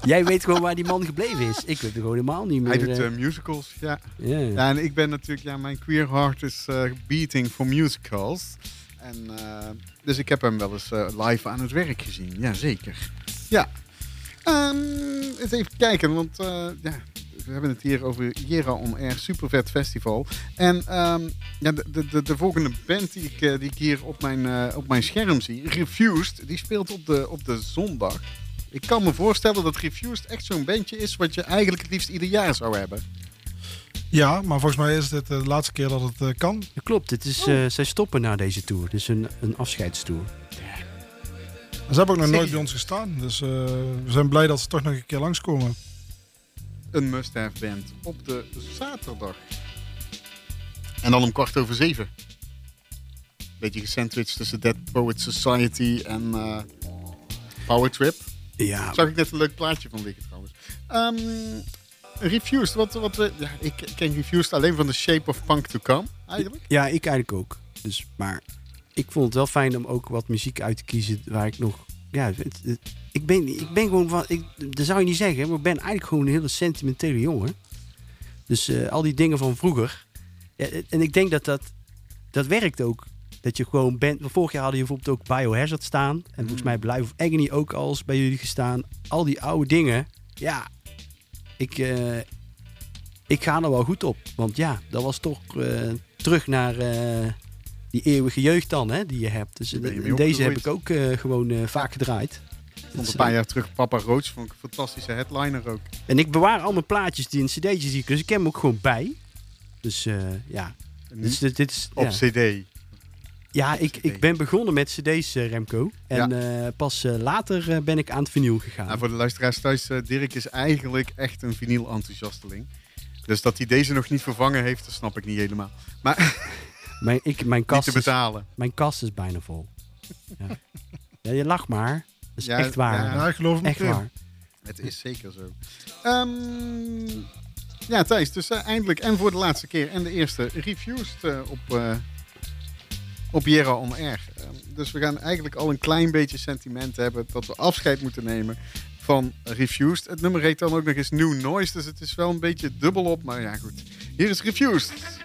Jij weet gewoon waar die man gebleven is. Ik weet het gewoon helemaal niet meer. hij doet eh, eh, musicals, ja. ja. Ja, en ik ben natuurlijk, ja, mijn queer heart is eh, beating voor musicals. En, dus ik heb hem wel eens live aan het werk gezien, ja zeker. Ja. Eens even kijken, want ja, we hebben het hier over Jera On Air, super vet festival. En ehm, ja, de, de, de, de volgende band die ik, eh, die ik hier op mijn, eh, op mijn scherm zie, Refused, die speelt op de, op de zondag. Ik kan me voorstellen dat Refused echt zo'n bandje is wat je eigenlijk het liefst ieder jaar zou hebben. Ja, maar volgens mij is dit eh, de laatste keer dat het kan. Ja, klopt, het is, zij stoppen na deze tour. Dus een, een afscheidstour. Ze hebben ook nog nooit bij ons gestaan. Dus eh, we zijn blij dat ze toch nog een keer langskomen. Een must-have band op de zaterdag. En dan om kwart over zeven. Beetje gesandwiched tussen Dead Poet Society en eh Power Trip. Ja, Zag ik net een leuk plaatje van liggen trouwens. Ehm, Refused, wat, wat we, ja, ik ken Refused alleen van The Shape of Punk to Come, eigenlijk. ja, ik eigenlijk ook. Dus, maar ik vond het wel fijn om ook wat muziek uit te kiezen waar ik nog... Ja, het- het- ik, ben, ik ben gewoon van... Ik, dat zou je niet zeggen, maar ik ben eigenlijk gewoon een hele sentimentele jongen. Dus eh, al die dingen van vroeger. Ja, en ik denk dat dat... Dat werkt ook. Dat je gewoon bent... Vorig jaar hadden je bijvoorbeeld ook Biohazard staan. En volgens mij heeft Life of Agony ook al eens bij jullie gestaan. Al die oude dingen. Ja, ik... eh, ik ga er wel goed op. Want ja, dat was toch eh, terug naar eh, die eeuwige jeugd dan, hè, die je hebt. Dus je in deze heb ik ook eh, gewoon eh, vaak gedraaid. Vond een paar jaar terug Papa Roach, vond ik een fantastische headliner ook. En ik bewaar al mijn plaatjes die in cd'tjes die ik, dus ik heb hem ook gewoon bij. Dus eh, ja, dus dit, dit is... op ja. CD. Ja, ik, CD. ik ben begonnen met cd's, eh, Remco. En eh, pas eh, later eh, ben ik aan het vinyl gegaan. Nou, voor de luisteraars thuis, eh, Dirk is eigenlijk echt een vinyl-enthousiasteling. Dus dat hij deze nog niet vervangen heeft, dat snap ik niet helemaal. Maar Mijn, ik, mijn, niet kast te is, betalen. mijn kast is bijna vol. Ja, ja je lacht maar. Dat is Ja, echt waar. ja. Ja, ik geloof hem Echt waar. Het is zeker zo. Ehm, ja, Thijs, dus eh, eindelijk en voor de laatste keer en de eerste Refused eh, op, eh op Jera On Air. Ehm, dus we gaan eigenlijk al een klein beetje sentiment hebben dat we afscheid moeten nemen van Refused. Het nummer heet dan ook nog eens New Noise, dus het is wel een beetje dubbel op, maar ja goed. Hier is Refused. Refused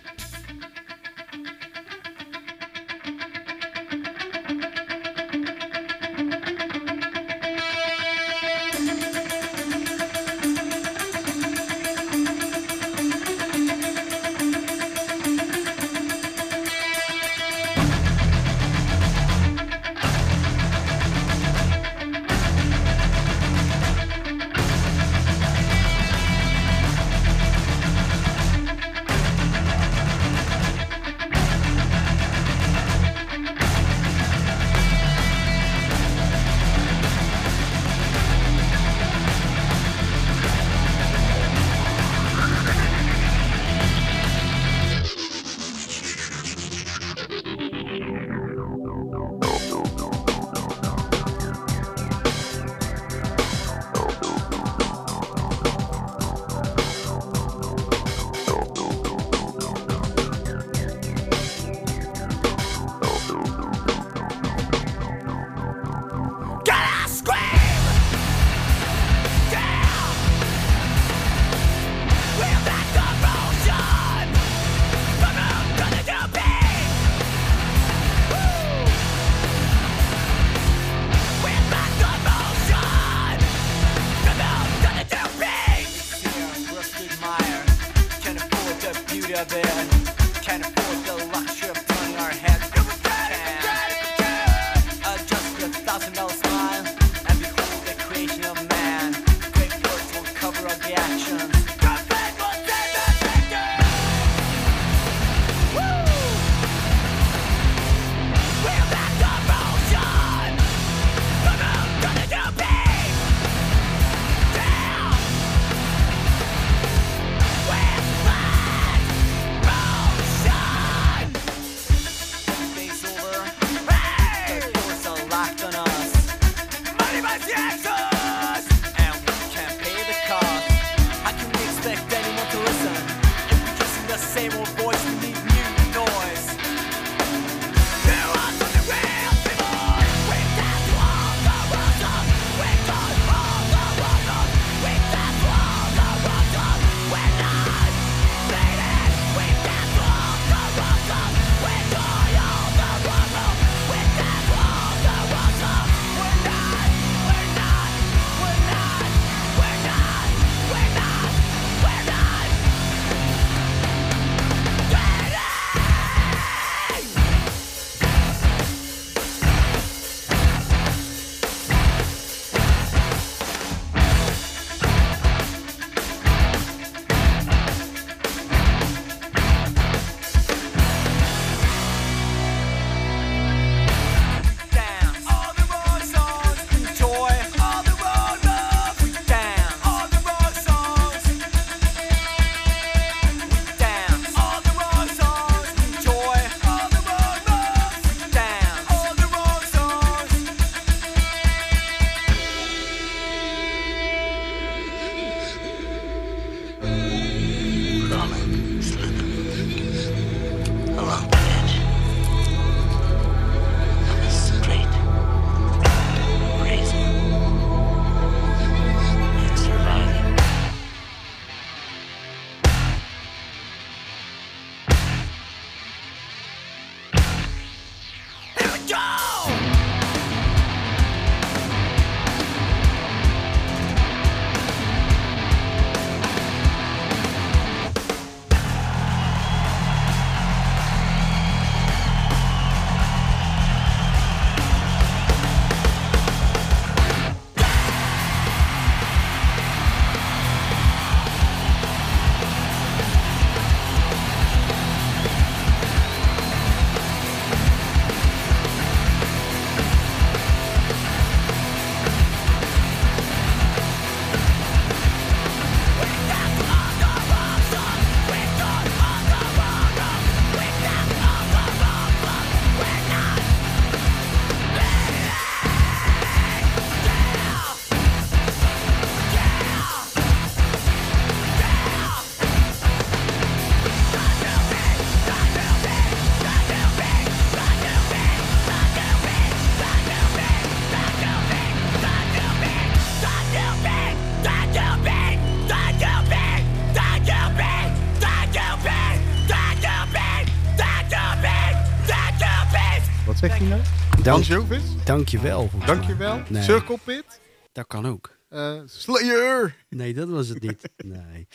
Dank, Ansjovis? dankjewel. Dankjewel. Nee. Circle Pit? Dat kan ook. Eh, Slayer? Nee, dat was het niet. Nee.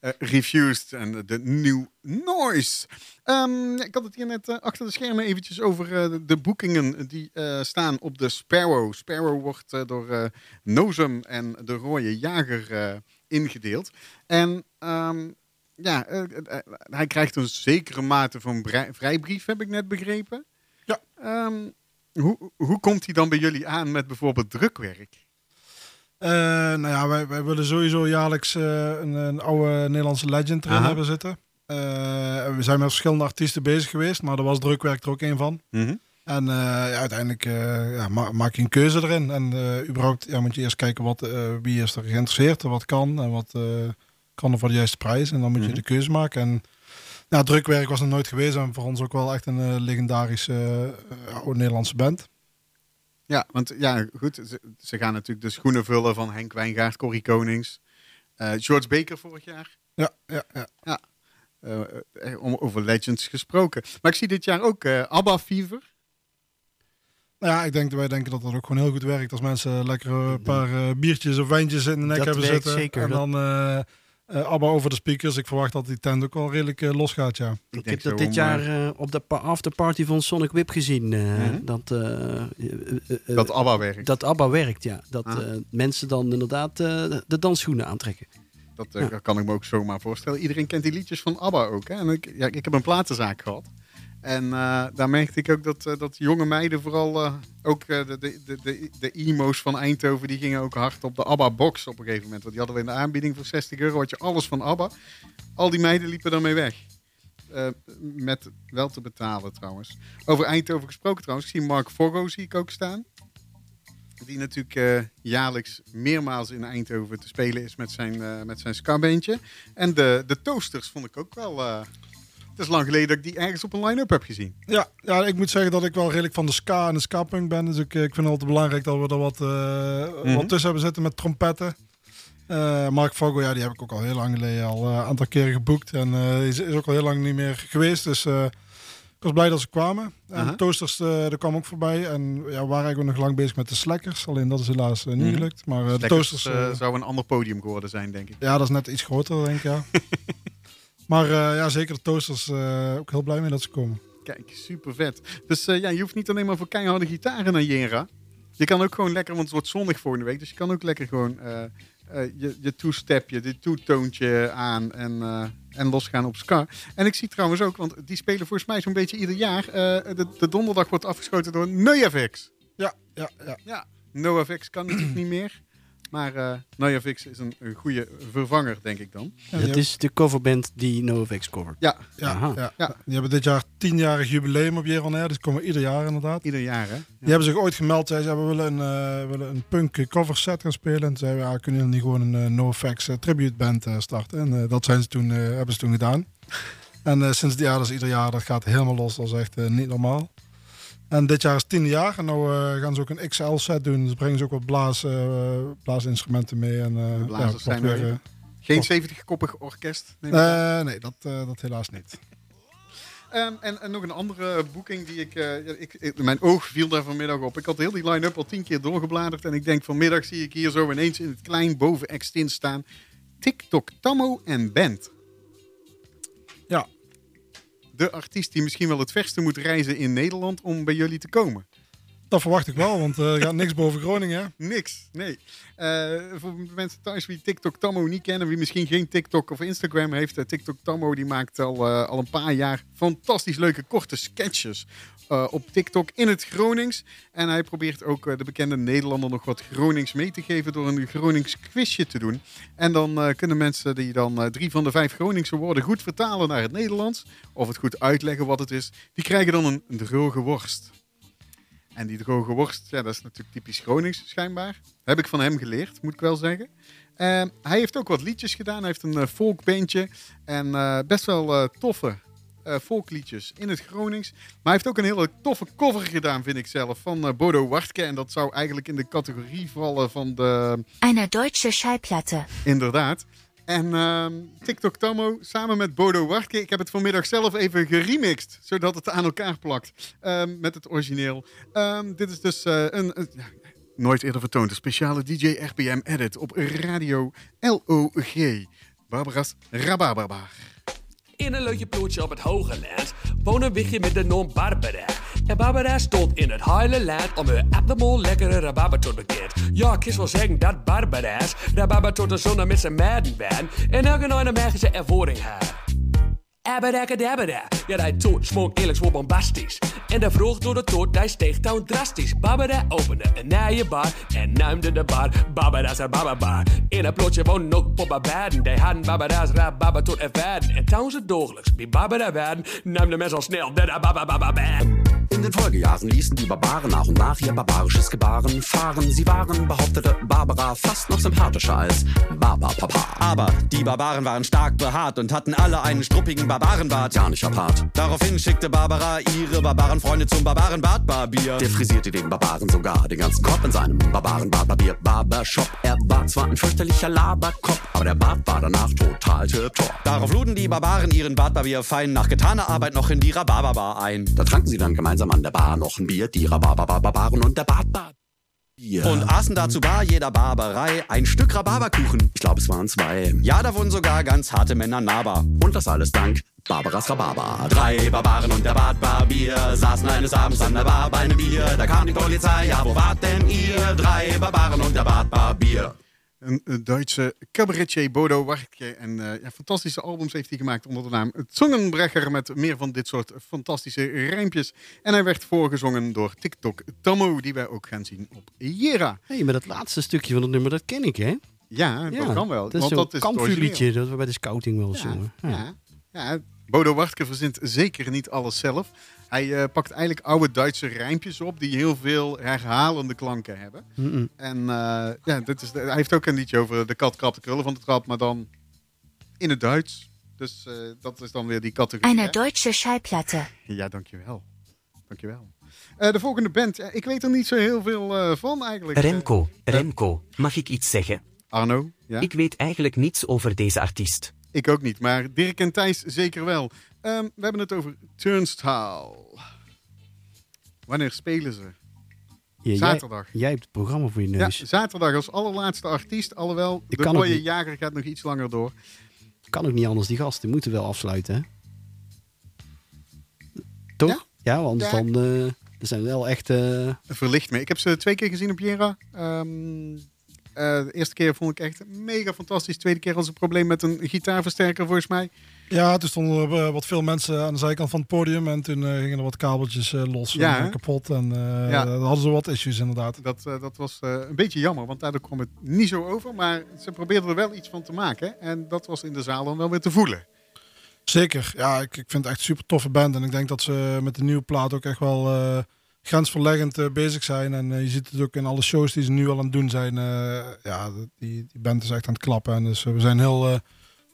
Eh, Refused en de New Noise. Ehm, ik had het hier net eh, achter de schermen eventjes over eh, de, de boekingen die eh, staan op de Sparrow. Sparrow wordt eh, door eh Nozem en de Rode Jager eh, ingedeeld. En ehm, ja, hij krijgt een zekere mate van vrijbrief, heb ik net begrepen. Ja. Ehm, hoe, hoe komt hij dan bij jullie aan met bijvoorbeeld drukwerk? Eh, nou ja, wij, wij willen sowieso jaarlijks eh, een, een oude Nederlandse legend erin Aha. hebben zitten. Eh, we zijn met verschillende artiesten bezig geweest, maar er was drukwerk er ook een van. Mhm. En ja, uiteindelijk ja, ma- maak je een keuze erin. En überhaupt ja, moet je eerst kijken wat, wie is er geïnteresseerd en wat kan. En wat kan er voor de juiste prijs. En dan moet je Mhm. de keuze maken. En ja, drukwerk was er nooit geweest. En voor ons ook wel echt een eh, legendarische eh, Nederlandse band. Ja, want ja, goed, ze, ze gaan natuurlijk de schoenen vullen van Henk Wijngaard, Corrie Konings, eh, George Baker vorig jaar. Ja, ja, ja. Eh, om over legends gesproken. Maar ik zie dit jaar ook eh, ABBA Fever. Nou ja, ik denk, wij denken dat dat ook gewoon heel goed werkt. Als mensen lekker een paar eh, biertjes of wijntjes in de nek Dat hebben zitten. zeker, En dan eh Abba over de speakers. Ik verwacht dat die tent ook wel redelijk eh, losgaat, ja. Ik, heb dat dit om, jaar eh, op de pa- afterparty van Sonic Whip gezien. eh, Mhm. Dat, Dat ABBA werkt. dat ABBA werkt, ja. Dat Ah. eh, mensen dan inderdaad eh, de dansschoenen aantrekken. Dat eh, kan ik me ook zomaar voorstellen. Iedereen kent die liedjes van ABBA ook. Hè? En ik, ja, ik heb een platenzaak gehad. En eh, daar merkte ik ook dat, eh, dat jonge meiden vooral eh, ook de, de, de, de, emo's van Eindhoven, die gingen ook hard op de ABBA-box op een gegeven moment. Want die hadden we in de aanbieding voor 60 euro, had je alles van ABBA. Al die meiden liepen daarmee weg. Met wel te betalen trouwens. Over Eindhoven gesproken trouwens. Ik zie Mark Forgo zie ik ook staan. Die natuurlijk jaarlijks meermaals in Eindhoven te spelen is met zijn, met zijn. En de, de Toasters vond ik ook wel... het is lang geleden dat ik die ergens op een line-up heb gezien. Ja, ja, ik moet zeggen dat ik wel redelijk van de ska en de ska-punk ben. Dus ik, eh, ik vind het altijd belangrijk dat we er wat, Mhm. wat tussen hebben zitten met trompetten. Eh, Mark Fogo, ja, die heb ik ook al heel lang geleden al een aantal keren geboekt. En is, is ook al heel lang niet meer geweest. Dus ik was blij dat ze kwamen. En de Toasters, dat kwam ook voorbij. En ja, we waren eigenlijk nog lang bezig met de Slackers. Alleen dat is helaas niet Mhm. gelukt. Maar de Toasters... zou een ander podium geworden zijn, denk ik. ja, dat is net iets groter, denk ik, ja. maar eh, ja, zeker de Toasters. eh, ook heel blij mee dat ze komen. Kijk, super vet. Dus eh, ja, je hoeft niet alleen maar voor keiharde gitaren naar Jera. Je kan ook gewoon lekker, want het wordt zonnig volgende week. Dus je kan ook lekker gewoon je, je two-stepje, dit toetoontje aan en, en losgaan op ska. En ik zie trouwens ook, want die spelen volgens mij zo'n beetje ieder jaar. de, de donderdag wordt afgeschoten door Nuyavix. Ja, ja, ja. Ja, NoFX kan natuurlijk niet meer. Maar eh Nuyavix is een, een goede vervanger, denk ik dan. Hebben- is de coverband die NoFX covert. Ja, Ja, ja. Ja. die hebben dit jaar tienjarig jubileum op Jeroen Air. Dus die komen ieder jaar inderdaad. ieder jaar hè. Die hebben zich ooit gemeld. Zeiden ze, ja, we willen een, eh, willen een punk cover set gaan spelen. En toen zeiden we, ja, kunnen jullie niet gewoon een eh, NoFX eh, tribute band eh, starten? En dat zijn ze toen, eh, hebben ze toen gedaan. En sinds die jaar, dus ieder jaar, dat gaat helemaal los. Dat is echt niet normaal. En dit jaar is het tiende jaar. En nu eh, gaan ze ook een XL set doen. Dus brengen ze ook wat blaas, eh, blaasinstrumenten mee. En, ja, zijn er. Geen 70-koppig orkest. nee, dat, dat helaas niet. Ehm, en, en nog een andere boeking die ik, ik- Mijn oog viel daar vanmiddag op. Ik had heel die line-up al tien keer doorgebladerd. En ik denk vanmiddag zie ik hier zo ineens in het klein boven Extint staan. TikTok, Tammo en Band. Ja. De artiest die misschien wel het verste moet reizen in Nederland om bij jullie te komen. Dat verwacht ik wel, want eh, er gaat niks boven Groningen. Niks, nee. Eh, voor mensen thuis wie TikTok Tammo niet kennen, wie misschien geen TikTok of Instagram heeft, eh, TikTok Tammo die maakt al, al een paar jaar fantastisch leuke korte sketches op TikTok in het Gronings. En hij probeert ook de bekende Nederlander nog wat Gronings mee te geven door een Gronings quizje te doen. En dan kunnen mensen die dan drie van de vijf Groningse woorden goed vertalen naar het Nederlands, of het goed uitleggen wat het is, die krijgen dan een droge worst. En die droge worst, ja, dat is natuurlijk typisch Gronings schijnbaar. Heb ik van hem geleerd, moet ik wel zeggen. Ehm, hij heeft ook wat liedjes gedaan. Hij heeft een uh, folkbandje en eh, best wel eh, toffe folkliedjes in het Gronings. Maar hij heeft ook een hele toffe cover gedaan, vind ik zelf, van Bodo Wartke. En dat zou eigenlijk in de categorie vallen van de... Eine deutsche Schallplatte. Inderdaad. En ehm, TikTok Tammo samen met Bodo Wartke. Ik heb het vanmiddag zelf even geremixed, zodat het aan elkaar plakt ehm, met het origineel. Ehm, dit is dus eh, een, nooit eerder vertoond, een speciale DJ RPM edit op radio LOG. Barbara's Rababarbar. In een leutje ploetje op het hoge land een wichtje met de naam Barbara. En Barbara stond in het hele land om haar abnormaal lekkere rabarber tot bekend. Ja, ik wel zeggen dat Barbara's rabarber tot de zon met zijn maden ben. En elke een magische ervaring had. Abadakadabada. Ja, hij toot smok eerlijk zo bombastisch. En de vroeg door de toot, hij steeg touw drastisch. Barbara opende een nieuwe bar en naamde de bar Barbara's Rabababar. In een plotje woonden ook Poppa Baden. Die hadden Barbara's Rababa tot ervaren. En toen ze dagelijks bij Barbara werden, nam de mensen al snel de Rababababan. In den Folgejahren ließen die Barbaren nach und nach ihr barbarisches Gebaren fahren. Sie waren, behauptete Barbara, fast noch sympathischer als Barbarpapa. Aber die Barbaren waren stark behaart und hatten alle einen struppigen Barbarenbart. Ja, nicht apart. Daraufhin schickte Barbara ihre Barbarenfreunde zum Barbarenbart Barbier. Der frisierte den Barbaren sogar den ganzen Kopf in seinem Barbarenbart Barbier Barbershop. Er war zwar ein fürchterlicher Laberkopf, aber der Bart war danach total tipptopp. Darauf luden die Barbaren ihren Bartbarbier fein nach getaner Arbeit noch in die Rhabarberbar ein. Da tranken sie dann gemeinsam an der Bar noch ein Bier, die Rhabarberbarbaren und der Bartbar. Und aßen dazu bar jeder Barbarei ein Stück Rhabarberkuchen. Ich glaube, es waren zwei. Ja, da wurden sogar ganz harte Männer nahbar. Und das alles dank Barbaras Rhabarber. Drei Barbaren und der Bartbarbier saßen eines Abends an der Bar bei einem Bier. Da kam die Polizei, ja, wo wart denn ihr? Drei Barbaren und der Bartbarbier. Een, een Duitse cabaretier Bodo Wartke. En eh, ja, fantastische albums heeft hij gemaakt onder de naam Zungenbrecher. Met meer van dit soort fantastische rijmpjes. En hij werd voorgezongen door TikTok Tammo. Die wij ook gaan zien op Jera. Hé, maar dat laatste stukje van het nummer, dat ken ik, hè? Ja, dat kan wel. Dat is want zo'n dat is het kampvuurliedje dat we bij de scouting wel eens zongen. Ja. Ja, ja, Bodo Wartke verzint zeker niet alles zelf. Hij eh, pakt eigenlijk oude Duitse rijmpjes op die heel veel herhalende klanken hebben. En eh, ja, dit is de- hij heeft ook een liedje over de kat krabt de krullen van de trap, maar dan in het Duits. Dus eh, dat is dan weer die categorie. Eine hè? deutsche Schallplatte. Ja, dankjewel. Dankjewel. Eh de volgende band, ik weet er niet zo heel veel eh, van eigenlijk. Remco, Remco, mag ik iets zeggen? Arno, ja? Ik weet eigenlijk niets over deze artiest. Ik ook niet, maar Dirk en Thijs zeker wel. Ehm, we hebben het over Turnstile. Wanneer spelen ze? Ja, Zaterdag. Jij, hebt het programma voor je Ja, neus. zaterdag als allerlaatste artiest. Alhoewel, Ik de mooie jager gaat nog iets langer door. Kan ook niet anders, die gasten moeten wel afsluiten, hè? Toch? Ja, want anders Ja. dan... er zijn wel echt... eh, Verlicht me. Ik heb ze twee keer gezien op Jera. Ehm, eh, de eerste keer vond ik echt mega fantastisch. De tweede keer was een probleem met een gitaarversterker volgens mij. Ja, toen stonden er eh, wat veel mensen aan de zijkant van het podium. En toen eh, gingen er wat kabeltjes los Ja, en kapot. En Ja. daar hadden ze wat issues inderdaad. Dat, dat was een beetje jammer, want daardoor kwam het niet zo over. Maar ze probeerden er wel iets van te maken. En dat was in de zaal dan wel weer te voelen. Zeker. Ja, ik, ik vind het echt een super toffe band. En ik denk dat ze met de nieuwe plaat ook echt wel grensverleggend eh, bezig zijn. En eh, je ziet het ook in alle shows die ze nu al aan het doen zijn. eh, ja, die, die band is echt aan het klappen. En dus we zijn heel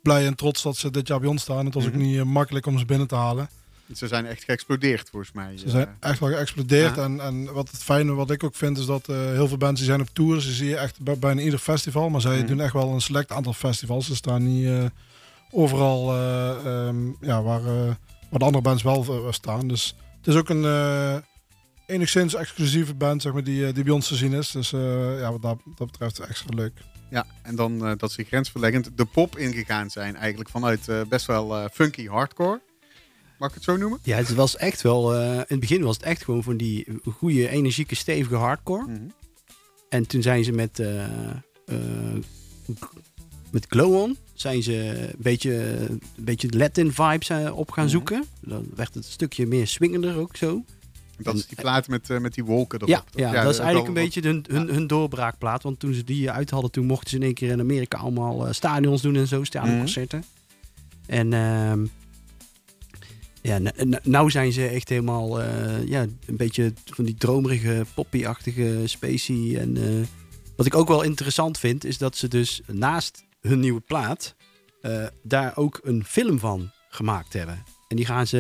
blij en trots dat ze dit jaar bij ons staan. Het was ook Mhm. niet makkelijk om ze binnen te halen. Ze zijn echt geëxplodeerd volgens mij. Ze zijn echt wel geëxplodeerd. Ja. En, en wat het fijne wat ik ook vind is dat heel veel bands die zijn op tour. Ze zie je echt bij bijna ieder festival. Maar zij Mhm. doen echt wel een select aantal festivals. Ze staan niet overal eh, ehm, ja, waar, waar de andere bands wel staan. Dus het is ook een enigszins exclusieve band zeg maar, die, eh, die bij ons te zien is. Dus eh, ja, wat dat, dat betreft extra leuk. Ja, en dan eh, dat ze grensverleggend de pop ingegaan zijn. Eigenlijk vanuit eh, best wel funky hardcore. Mag ik het zo noemen? Ja, het was echt wel. eh, in het begin was het echt gewoon van die goede, energieke, stevige hardcore. Mhm. En toen zijn ze met. eh, eh, met Glow On. Zijn ze een beetje, een beetje Latin vibes op gaan Mhm. zoeken. Dan werd het een stukje meer swingender ook zo. Dat is die plaat met, eh, met die wolken erop. Ja, ja, dat is eigenlijk een beetje hun, hun, hun doorbraakplaat. Want toen ze die uit hadden, toen mochten ze in één keer in Amerika allemaal eh, stadions doen en zo, stadionconcerten. En ehm, ja, nou zijn ze echt helemaal eh, ja, een beetje van die dromerige, poppy-achtige spacey. En eh, wat ik ook wel interessant vind, is dat ze dus naast hun nieuwe plaat eh, daar ook een film van gemaakt hebben. En die gaan ze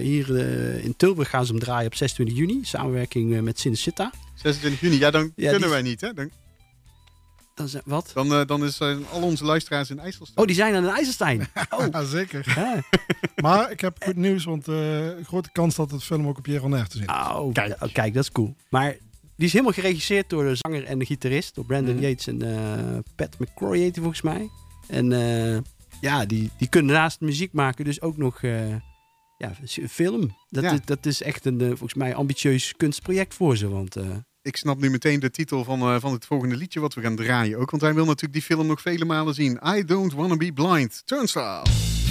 hier eh, in Tilburg gaan ze hem draaien op 26 juni. Samenwerking eh, met Cinecittà. 26 juni, ja, dan Ja, kunnen die- wij niet, hè? Dan, Dan zijn, wat? dan, eh, dan is eh, al onze luisteraars in IJsselstein. Oh, die zijn aan een IJsselstein. Oh, Ja, zeker. ja. Maar ik heb goed nieuws, want eh grote kans dat het film ook op Jeroen te zien is. Oh, kijk. kijk, dat is cool. Maar die is helemaal geregisseerd door de zanger en de gitarist. Door Brandon Mhm. Yates en eh, Pat McCrory heet hij volgens mij. En eh, ja, die, die kunnen naast muziek maken dus ook nog eh, ja, film. Dat, Ja. is, dat is echt een, eh, volgens mij, ambitieus kunstproject voor ze. Want eh, Ik snap nu meteen de titel van, van het volgende liedje wat we gaan draaien ook. Want hij wil natuurlijk die film nog vele malen zien. I Don't Wanna Be Blind. Turnstile.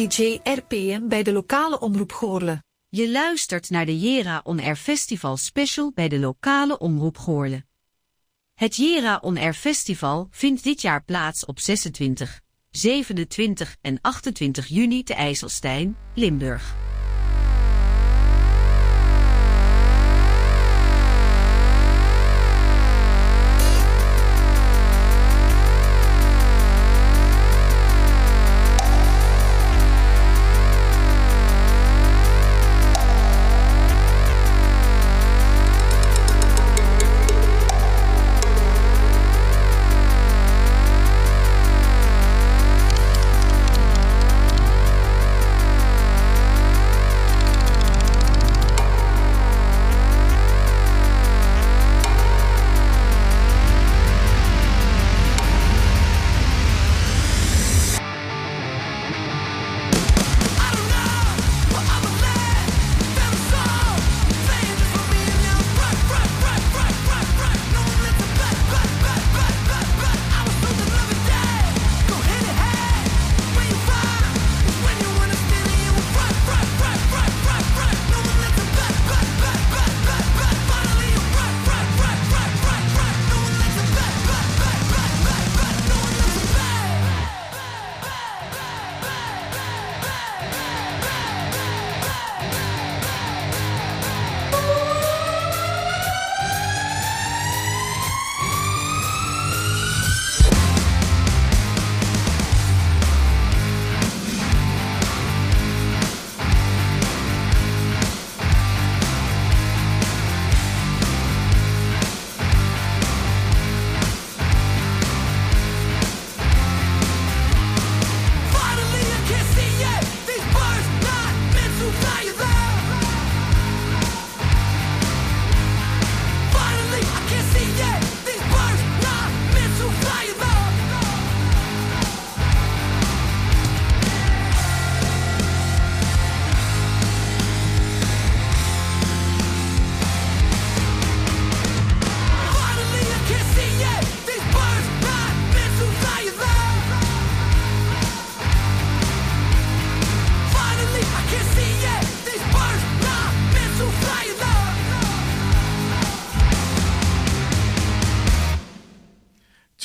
DJ RPM bij de lokale omroep Goorle. Je luistert naar de Jera On Air Festival Special bij de lokale omroep Goorle. Het Jera On Air Festival vindt dit jaar plaats op 26, 27 en 28 juni te IJsselstein, Limburg.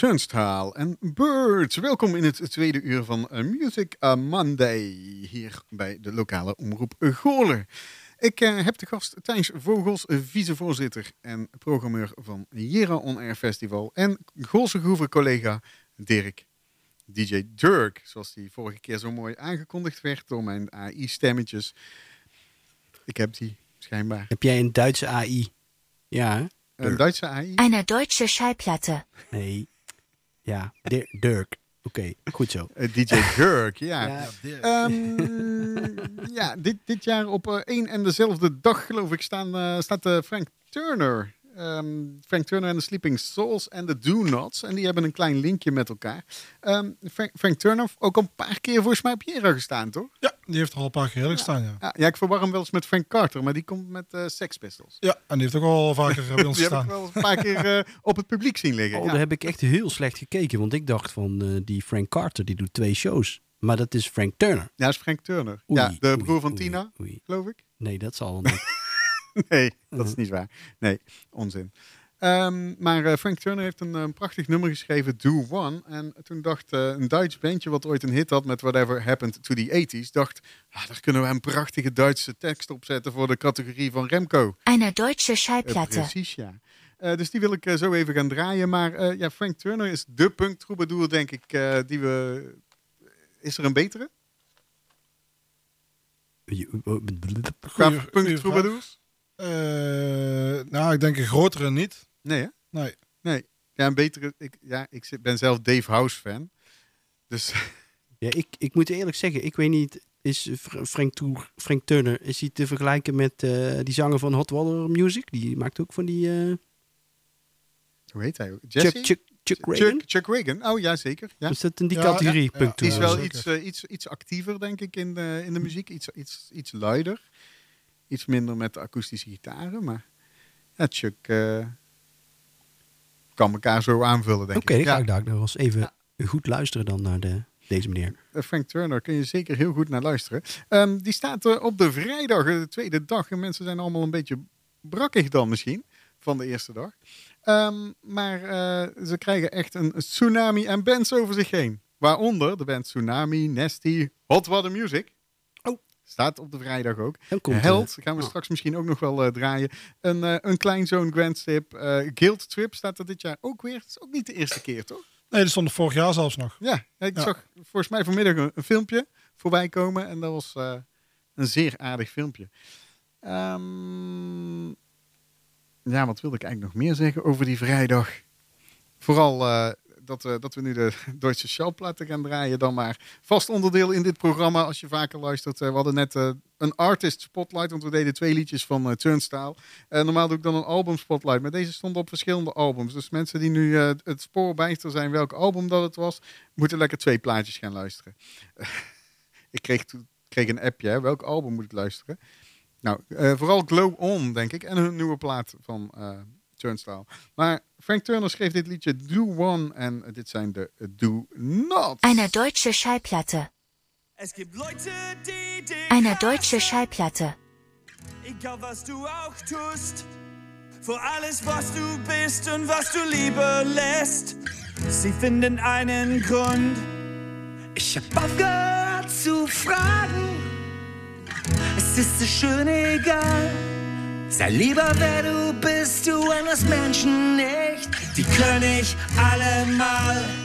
Turnstile en Birds. Welkom in het tweede uur van eh, Music a Monday hier bij de lokale omroep Goorlen. Ik eh, heb de gast Thijs Vogels, vicevoorzitter en programmeur van Jera On Air Festival. En Goolse Groever collega Dirk, DJ Dirk, zoals die vorige keer zo mooi aangekondigd werd door mijn AI-stemmetjes. Ik heb die, schijnbaar. Heb jij een Duitse AI? Ja, hè? Een Duitse AI? Eine deutsche Schallplatte. Nee. Ja, Dir- Dirk. Oké, goed zo. Eh, DJ Dirk, ja. Ja, Ehm, ja, dit, dit jaar op eh, één en dezelfde dag, geloof ik, staan, eh, staat Frank Turner. Ehm, Frank Turner en de Sleeping Souls en de Do Nots. En die hebben een klein linkje met elkaar. Ehm, Frank, Frank Turner ook al een paar keer volgens mij op Jera gestaan, toch? Ja, die heeft er al een paar keer eerlijk gestaan, ja. Ja, ja, ik verwar hem wel eens met Frank Carter, maar die komt met eh Sex Pistols. Ja, en die heeft ook al vaker bij ons Die heb ik gestaan. wel een paar keer eh, op het publiek zien liggen. Oh, ja. daar heb ik echt heel slecht gekeken. Want ik dacht van eh, die Frank Carter, die doet twee shows. Maar dat is Frank Turner. Ja, dat is Frank Turner. Oei, ja, de oei, broer van oei, Tina, oei. geloof ik. Nee, dat zal wel niet. Nee, dat is niet waar. Nee, onzin. Ehm, maar eh, Frank Turner heeft een, een prachtig nummer geschreven, Do One. En toen dacht eh, een Duits bandje wat ooit een hit had met Whatever Happened to the 80s, dacht, ah, daar kunnen we een prachtige Duitse tekst op zetten voor de categorie van Remco. Deutsche Eh, Schallplatte. precies, ja. Eh, dus die wil ik eh, zo even gaan draaien. Maar eh, ja, Frank Turner is de punk troubadour, denk ik, eh, die we... Is er een betere? Qua punk troubadours? Eh, nou, ik denk een grotere niet. Nee, hè? Nee. Nee. Ja, een betere... Ik, ja, ik ben zelf Dave House fan. Dus Ja, ik, ik moet eerlijk zeggen, ik weet niet, is Fr- Frank, Toer, Frank Turner, is hij te vergelijken met eh, die zanger van Hot Water Music? Die maakt ook van die eh, hoe heet hij? Jesse? Chuck, Chuck, Chuck Reagan? Chuck, Chuck Reagan. Oh ja, zeker. Ja. Is dat in die Ja, categorie? ja, punk ja. Die is wel zeker. iets, eh, iets, iets actiever, denk ik, in de, in de muziek. Iets, iets, iets luider. Iets minder met de akoestische gitaren. Maar ja, Chuck eh, kan elkaar zo aanvullen, denk Oké, ik. ga Ja. ik daar nog eens even goed luisteren dan naar de, deze meneer. Eh, Frank Turner kun je zeker heel goed naar luisteren. Ehm, die staat op de vrijdag, eh, de tweede dag. En mensen zijn allemaal een beetje brakkig dan misschien van de eerste dag. Ehm, maar ze krijgen echt een tsunami aan bands over zich heen. Waaronder de band Tsunami, Nasty, Hot Water Music. Staat op de vrijdag ook. Dan komt, Held, eh, gaan we oh. straks misschien ook nog wel eh, draaien. Een, eh, een kleinzoon Grand Stip. eh Guild Trip staat er dit jaar ook weer. Het is ook niet de eerste keer, toch? Nee, die stond er vorig jaar zelfs nog. Ja, ik Ja. zag volgens mij vanmiddag een, een filmpje voorbij komen. En dat was eh, een zeer aardig filmpje. Ehm, ja, wat wilde ik eigenlijk nog meer zeggen over die vrijdag? Vooral eh, dat, we, dat we nu de Duitse Schallplatte gaan draaien. Dan maar vast onderdeel in dit programma. Als je vaker luistert. Eh, we hadden net eh, een artist spotlight. Want we deden twee liedjes van eh Turnstile. Eh, normaal doe ik dan een album spotlight. Maar deze stond op verschillende albums. Dus mensen die nu eh, het spoor bijster zijn welk album dat het was. Moeten lekker twee plaatjes gaan luisteren. ik kreeg, kreeg een appje. Hè, welk album moet ik luisteren? Nou, eh, vooral Glow On, denk ik. En hun nieuwe plaat van eh Turnstile. Maar Frank Turner schreef dit liedje Do One. En dit zijn de Do Not. Eine deutsche Schallplatte. Es gibt Leute, die dich Eine deutsche Schallplatte. Egal was du auch tust, vor alles, was du bist und was du lieber lässt. Sie finden einen Grund. Ich hab aufgehört zu fragen. Es ist so schön egal. Sei lieber wer du bist, du änderst Menschen nicht. Die können ich alle mal.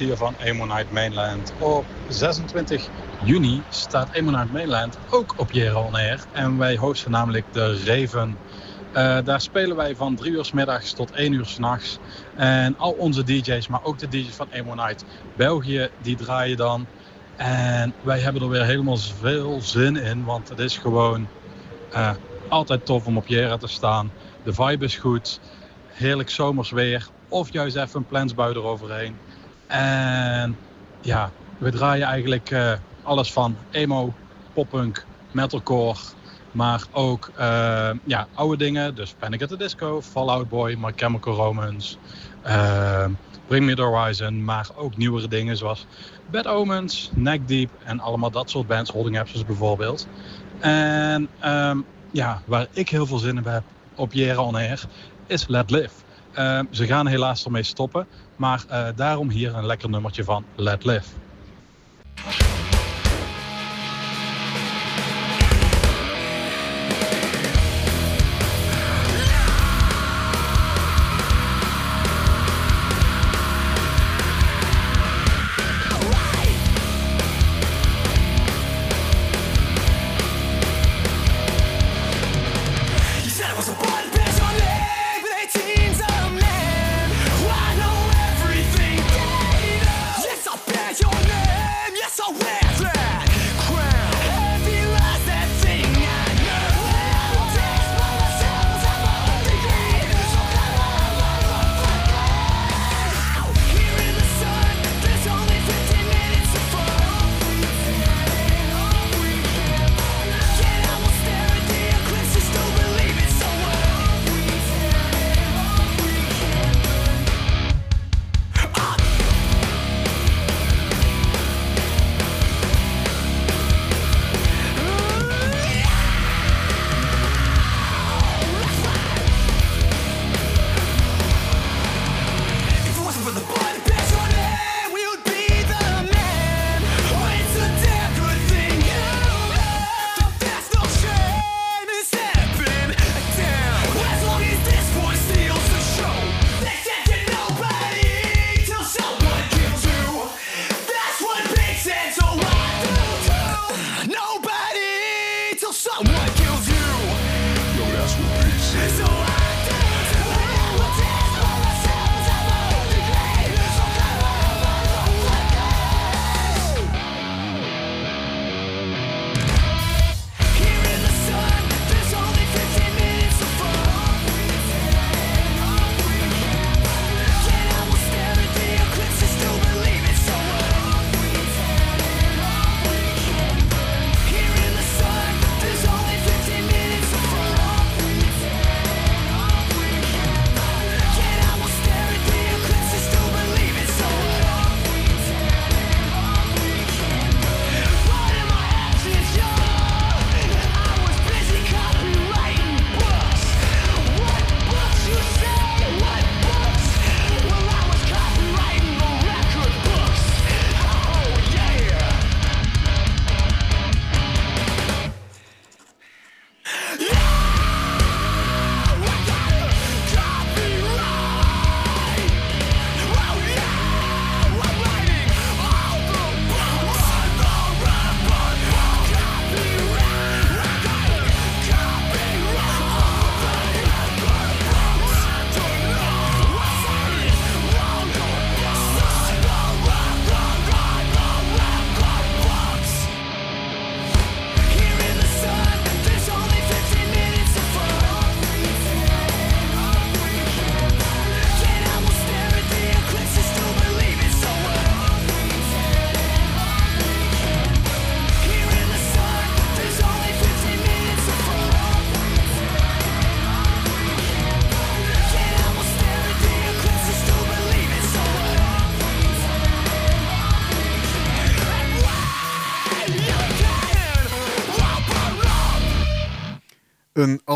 Hier van Ammonite Mainland. Op 26 juni staat Ammonite Mainland ook op Jera On Air. En wij hosten namelijk de Raven. Eh, daar spelen wij van 3 uur s middags tot 1 uur s'nachts. En al onze DJ's, maar ook de DJ's van Ammonite België, die draaien dan. En wij hebben er weer helemaal veel zin in, want het is gewoon eh, altijd tof om op Jera te staan. De vibe is goed, heerlijk zomers weer. Of juist even een plensbui eroverheen. En ja, we draaien eigenlijk eh, alles van emo, poppunk, metalcore. Maar ook eh, ja, oude dingen. Dus Panic at the Disco, Fall Out Boy, My Chemical Romance. eh, Bring Me The Horizon. Maar ook nieuwere dingen zoals Bad Omens, Neck Deep. En allemaal dat soort bands. Holding Absence bijvoorbeeld. En ehm, ja, waar ik heel veel zin in heb op Jera On Air is Let Live. Ehm, ze gaan helaas ermee stoppen. Maar eh, daarom hier een lekker nummertje van Let Live.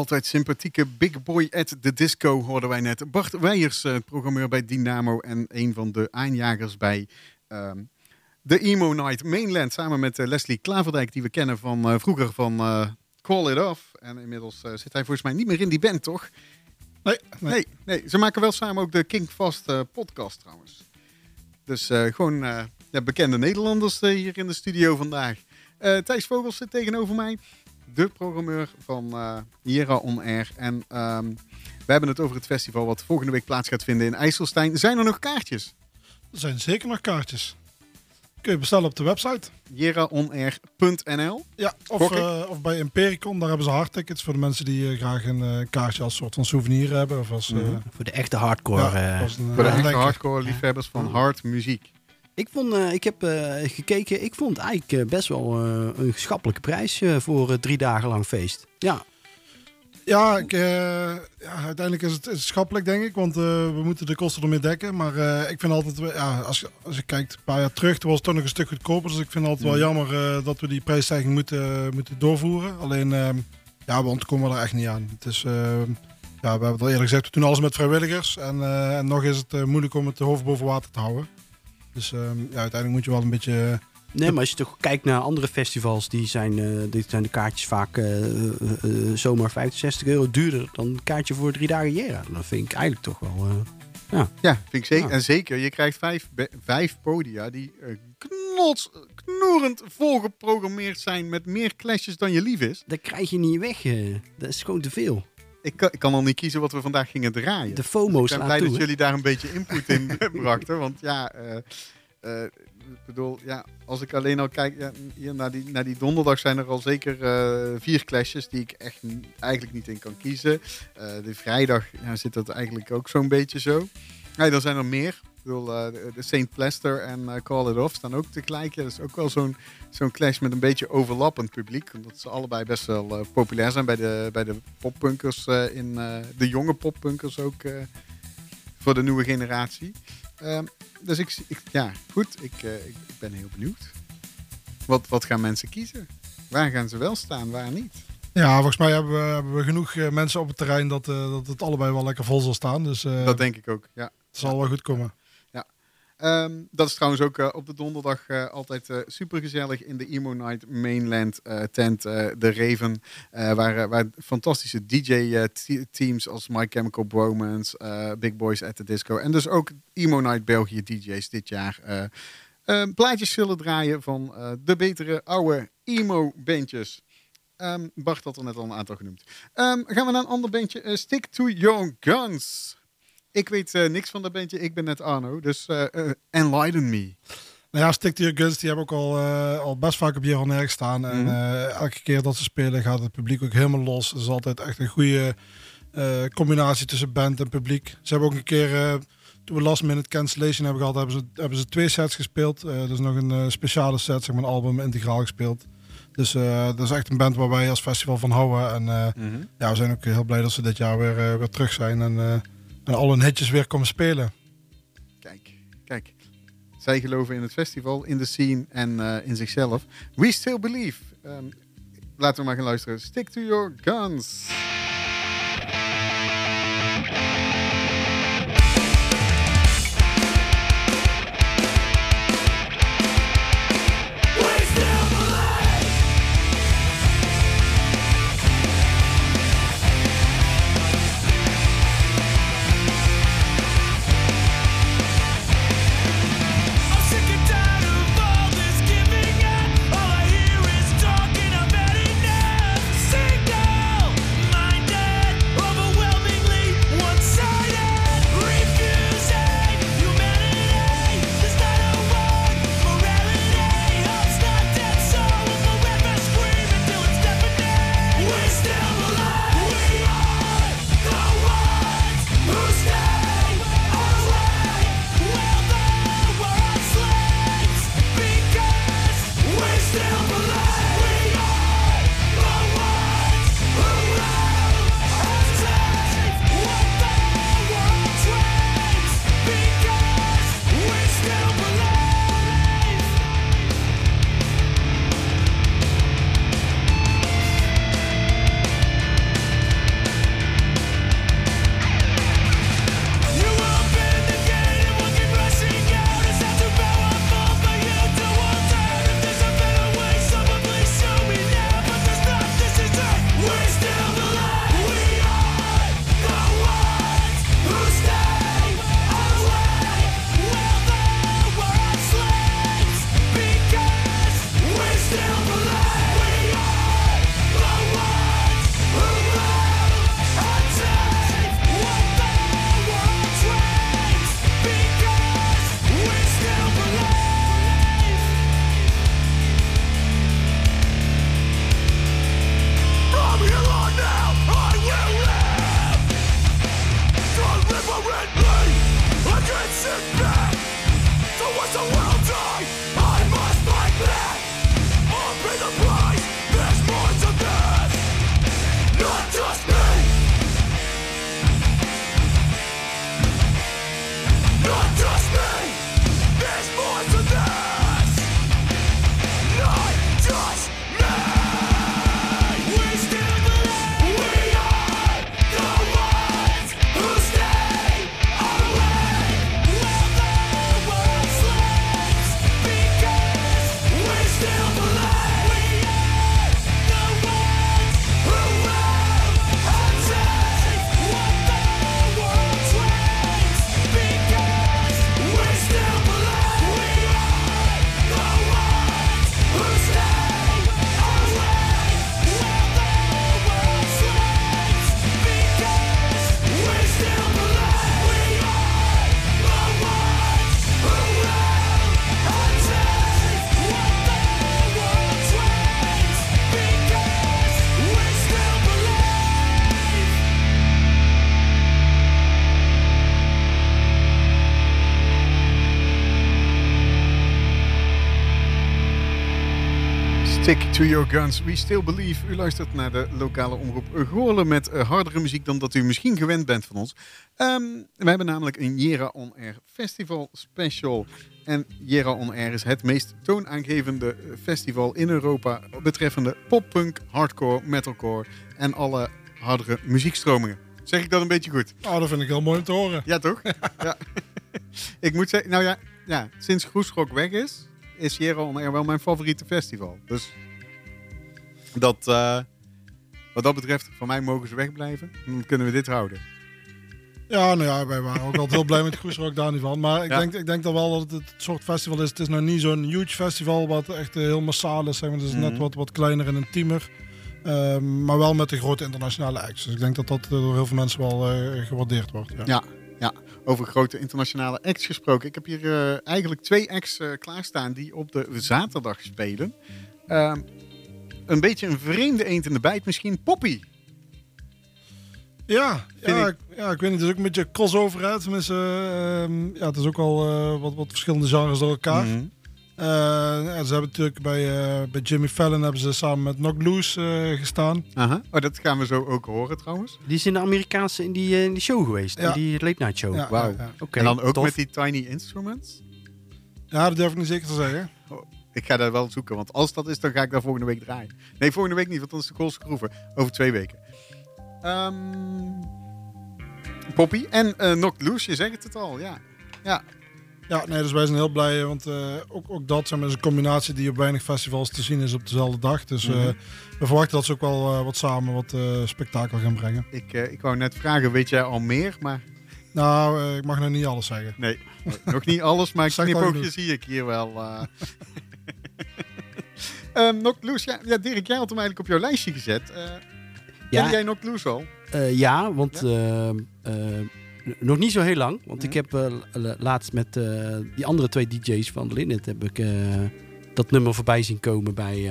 Altijd sympathieke big boy at the disco hoorden wij net. Bart Weijers, eh, programmeur bij Dynamo en een van de aanjagers bij ehm, de Emo Night Mainland. Samen met eh, Leslie Klaverdijk, die we kennen van eh, vroeger van Call It Off. En inmiddels zit hij volgens mij niet meer in die band, toch? Nee, nee. nee, Ze maken wel samen ook de King Fast eh, podcast trouwens. Dus gewoon ja, bekende Nederlanders hier in de studio vandaag. Thijs Vogels zit tegenover mij. De programmeur van eh Jera On Air. En ehm, we hebben het over het festival wat volgende week plaats gaat vinden in IJsselstein. Zijn er nog kaartjes? Er zijn zeker nog kaartjes. Kun je bestellen op de website. jeraonair.nl Ja, of, eh, of bij Empiricon, daar hebben ze hardtickets voor de mensen die eh, graag een eh, kaartje als soort van souvenir hebben. Of als, eh, Mhm. Voor de echte hardcore. Ja, eh. als een, Voor de echte hardcore liefhebbers van hard muziek. Ik, vond, eh, ik heb eh, gekeken, ik vond eigenlijk eh, best wel een schappelijke prijs voor drie dagen lang feest. Ja, Ja, ik, ja, uiteindelijk is het, is schappelijk, denk ik. Want we moeten de kosten ermee dekken. Maar ik vind altijd, ja, als, je- als je kijkt een paar jaar terug, toen was het toch nog een stuk goedkoper. Dus ik vind het altijd wel jammer eh, dat we die prijsstijging moeten, moeten doorvoeren. Alleen, eh, ja, we ontkomen er echt niet aan. Het is, eh, ja, we hebben het al eerder gezegd, we doen alles met vrijwilligers. En, en nog is het moeilijk om het hoofd boven water te houden. Dus eh, ja, uiteindelijk moet je wel een beetje... nee, maar als je toch kijkt naar andere festivals, die zijn, eh, die zijn de kaartjes vaak eh, eh, eh, zomaar 50, 60 euro duurder dan een kaartje voor drie dagen Jera. Dat vind ik eigenlijk toch wel... eh, ja. Ja, vind ik zeker. Ja. En zeker, je krijgt vijf, vijf podia die eh, knots, knoerend volgeprogrammeerd zijn met meer clashes dan je lief is. Dat krijg je niet weg. eh. dat is gewoon te veel. Ik kan, ik kan al niet kiezen wat we vandaag gingen draaien. De FOMO ik ben blij toe. dat jullie daar een beetje input in brachten. Want ja, eh, eh, ik bedoel, ja, als ik alleen al kijk ja, hier naar, die, naar die donderdag zijn er al zeker eh, vier clashes die ik echt eigenlijk niet in kan kiezen. De vrijdag ja, zit dat eigenlijk ook zo'n beetje zo. Nee, dan zijn er meer. Bedoel, eh, de- St. Plester en eh, Call It Off staan ook tegelijk. Ja, dat is ook wel zo'n zo'n clash met een beetje overlappend publiek. Omdat ze allebei best wel eh, populair zijn bij de, bij de poppunkers. in, de jonge poppunkers ook voor de nieuwe generatie. Ehm, dus ik, ik, ja, goed. Ik, ik, ben heel benieuwd. Wat, wat gaan mensen kiezen? Waar gaan ze wel staan, waar niet? Ja, volgens mij hebben we, hebben we genoeg mensen op het terrein dat, dat het allebei wel lekker vol zal staan. Dus Dat denk ik ook, ja. het zal wel goed komen. Ehm, dat is trouwens ook eh, op de donderdag eh, altijd super supergezellig in de Emo Night Mainland tent, de Raven. waar, waar fantastische DJ-teams als My Chemical Bromance, Big Boys at the Disco en dus ook Emo Night België DJ's dit jaar plaatjes zullen draaien van de betere oude emo-bandjes. Ehm, Bart had er net al een aantal genoemd. Ehm, gaan we naar een ander bandje. Stick to Your Guns. Ik weet eh, niks van dat bandje. Ik ben net Arno. Dus eh, enlighten me. Nou ja, Stick to Your Guns, die hebben ook al, al best vaak op Jeroen Erg staan. En Mhm. elke keer dat ze spelen gaat het publiek ook helemaal los. Het is altijd echt een goede combinatie tussen band en publiek. Ze hebben ook een keer, toen we last minute cancellation hebben gehad, hebben ze, hebben ze twee sets gespeeld. Dus nog een speciale set, zeg maar een album integraal gespeeld. Dus dat is echt een band waar wij als festival van houden. En eh, ja, we zijn ook heel blij dat ze dit jaar weer, weer terug zijn. En, en al hun hitjes weer komen spelen. Kijk, kijk. Zij geloven in het festival, in de scene en eh, in zichzelf. We still believe. Ehm, laten we maar gaan luisteren. Stick to your guns. To your guns. We still believe. U luistert naar de lokale omroep Goorlen met eh, hardere muziek dan dat u misschien gewend bent van ons. Ehm, we hebben namelijk een Jera On Air Festival Special. En Jera On Air is het meest toonaangevende eh, festival in Europa betreffende poppunk, hardcore, metalcore en alle hardere muziekstromingen. Zeg ik dat een beetje goed? Oh, dat vind ik heel mooi om te horen. Ja, toch? ja. ik moet zeggen, nou ja, ja sinds Groesrock weg is, is Jera On Air wel mijn favoriete festival. Dus dat, eh, wat dat betreft, van mij mogen ze wegblijven. Dan kunnen we dit houden. Ja, nou ja, wij waren ook altijd heel blij met Groesrock daar niet van. Maar ik, Ja. denk, ik denk dan wel dat het het soort festival is. Het is nog niet zo'n huge festival wat echt eh, heel massaal is. Zeg maar. Het is Mhm. net wat, wat kleiner en intiemer. Ehm, maar wel met de grote internationale acts. Dus ik denk dat dat eh, door heel veel mensen wel gewaardeerd wordt. Ja. Ja, ja, over grote internationale acts gesproken. Ik heb hier eigenlijk twee acts klaarstaan die op de zaterdag spelen. Een beetje een vreemde eend in de bijt misschien. Poppy. Ja, ja, ik- ja, ik weet niet. Het is ook een beetje crossover. Tenminste, ehm, ja, het is ook al eh, wat, wat verschillende genres door elkaar. Ja, ze hebben natuurlijk bij, eh, bij Jimmy Fallon hebben ze samen met Knock Loose eh, gestaan. Aha. Oh, dat gaan we zo ook horen trouwens. Die is in de Amerikaanse in die, in die show geweest. Ja. In die late night show. Ja, Wauw. ja, ja. Oké, en dan ook tof. met die tiny instruments. Ja, dat durf ik niet zeker te zeggen. Ik ga daar wel zoeken, want als dat is, dan ga ik daar volgende week draaien. Nee, volgende week niet, want dan is de Koolse Groeven. Over twee weken. Ehm, Poppy en eh Knocked Loose, je zegt het al, ja. Ja, Ja, nee, dus wij zijn heel blij, want eh, ook, ook dat zeg maar, is een combinatie die op weinig festivals te zien is op dezelfde dag. Dus eh, Mhm. we verwachten dat ze ook wel eh, wat samen wat eh, spektakel gaan brengen. ik, eh, ik wou net vragen, weet jij al meer? Maar Nou, eh, ik mag nog niet alles zeggen. nee, nog niet alles, maar Zeg maar knipoogje genoeg. zie ik hier wel. eh. Ehm Loose, ja, ja, Dirk, jij had hem eigenlijk op jouw lijstje gezet. Eh Ja. Ken jij Loose al? Eh, ja, want eh, eh, nog niet zo heel lang. Want ik heb la- laatst met die andere twee DJ's van Linnet heb ik dat nummer voorbij zien komen bij,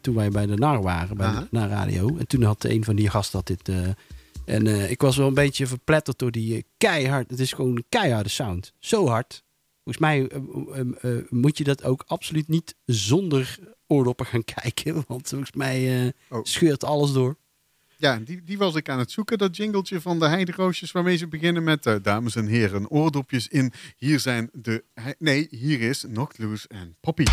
toen wij bij de NAR waren, bij de NAR Radio. En toen had een van die gasten had dit. en ik was wel een beetje verpletterd door die keihard. Het is gewoon een keiharde sound. Zo hard. Volgens mij eh, eh, eh, moet je dat ook absoluut niet zonder oordoppen gaan kijken. Want volgens mij Oh. scheurt alles door. Ja, die, die was ik aan het zoeken, dat jingletje van de heideroosjes waarmee ze beginnen met dames en heren, oordopjes in. Hier zijn de... Nee, hier is Knocked Loose en Poppy.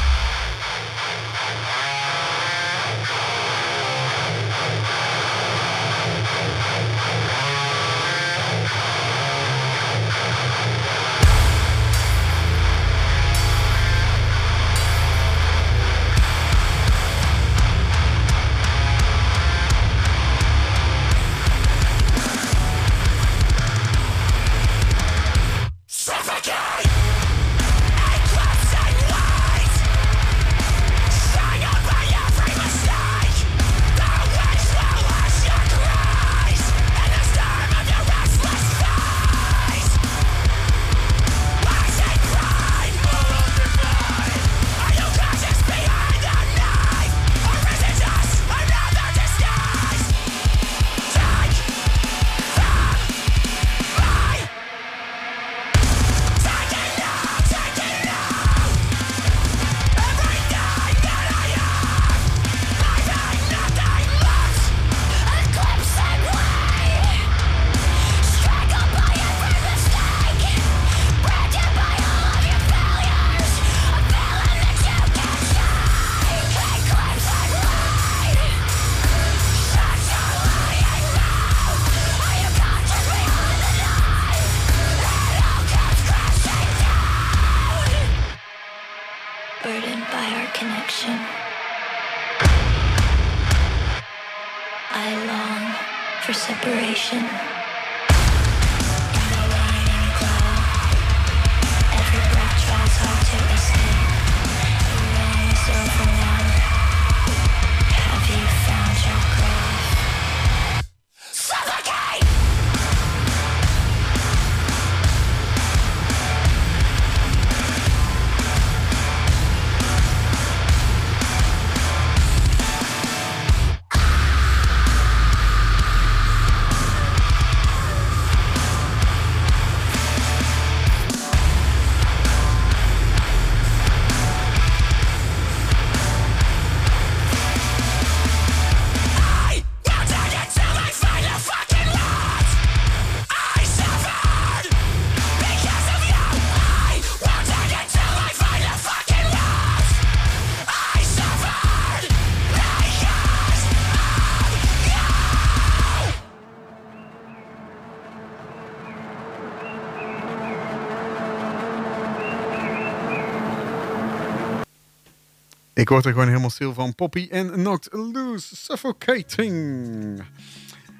Ik word er gewoon helemaal stil van. Poppy en Knocked Loose. Suffocating.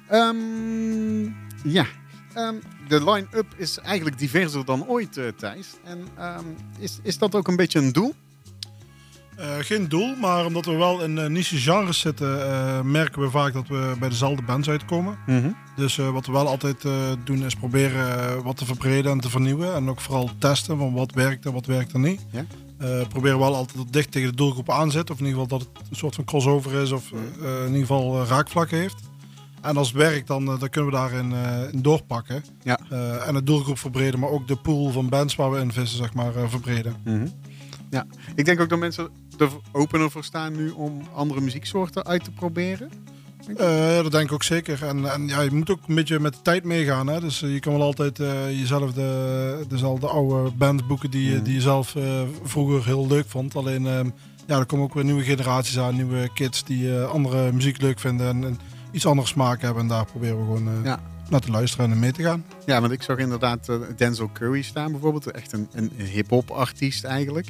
Ehm, ja. Ehm, de line-up is eigenlijk diverser dan ooit, eh, Thijs. En ehm, is, is dat ook een beetje een doel? Eh, geen doel, maar omdat we wel in eh, niche genres zitten, merken we vaak dat we bij dezelfde bands uitkomen. Mhm. Dus wat we wel altijd doen is proberen wat te verbreden en te vernieuwen. En ook vooral testen van wat werkt en wat werkt er niet. Ja. Eh, proberen wel altijd dat dicht tegen de doelgroep aan zit. Of in ieder geval dat het een soort van crossover is of eh, in ieder geval eh, raakvlakken heeft. En als het werkt, dan, eh, dan kunnen we daarin eh, in doorpakken. Ja. Eh, en de doelgroep verbreden, maar ook de pool van bands waar we in vissen, zeg maar, eh, verbreden. Mhm. Ja, ik denk ook dat mensen er opener voor staan nu om andere muzieksoorten uit te proberen. Eh, ja, dat denk ik ook zeker. En, en ja, je moet ook een beetje met de tijd meegaan. Hè? Dus eh, je kan wel altijd eh, jezelf de, dezelfde oude band boeken die, je- die je zelf vroeger heel leuk vond. Alleen ja, er komen ook weer nieuwe generaties aan, nieuwe kids die andere muziek leuk vinden en, en iets anders smaak hebben. En daar proberen we gewoon Ja. naar te luisteren en mee te gaan. Ja, want ik zag inderdaad Denzel Curry staan bijvoorbeeld. Echt een, een hip-hop artiest eigenlijk.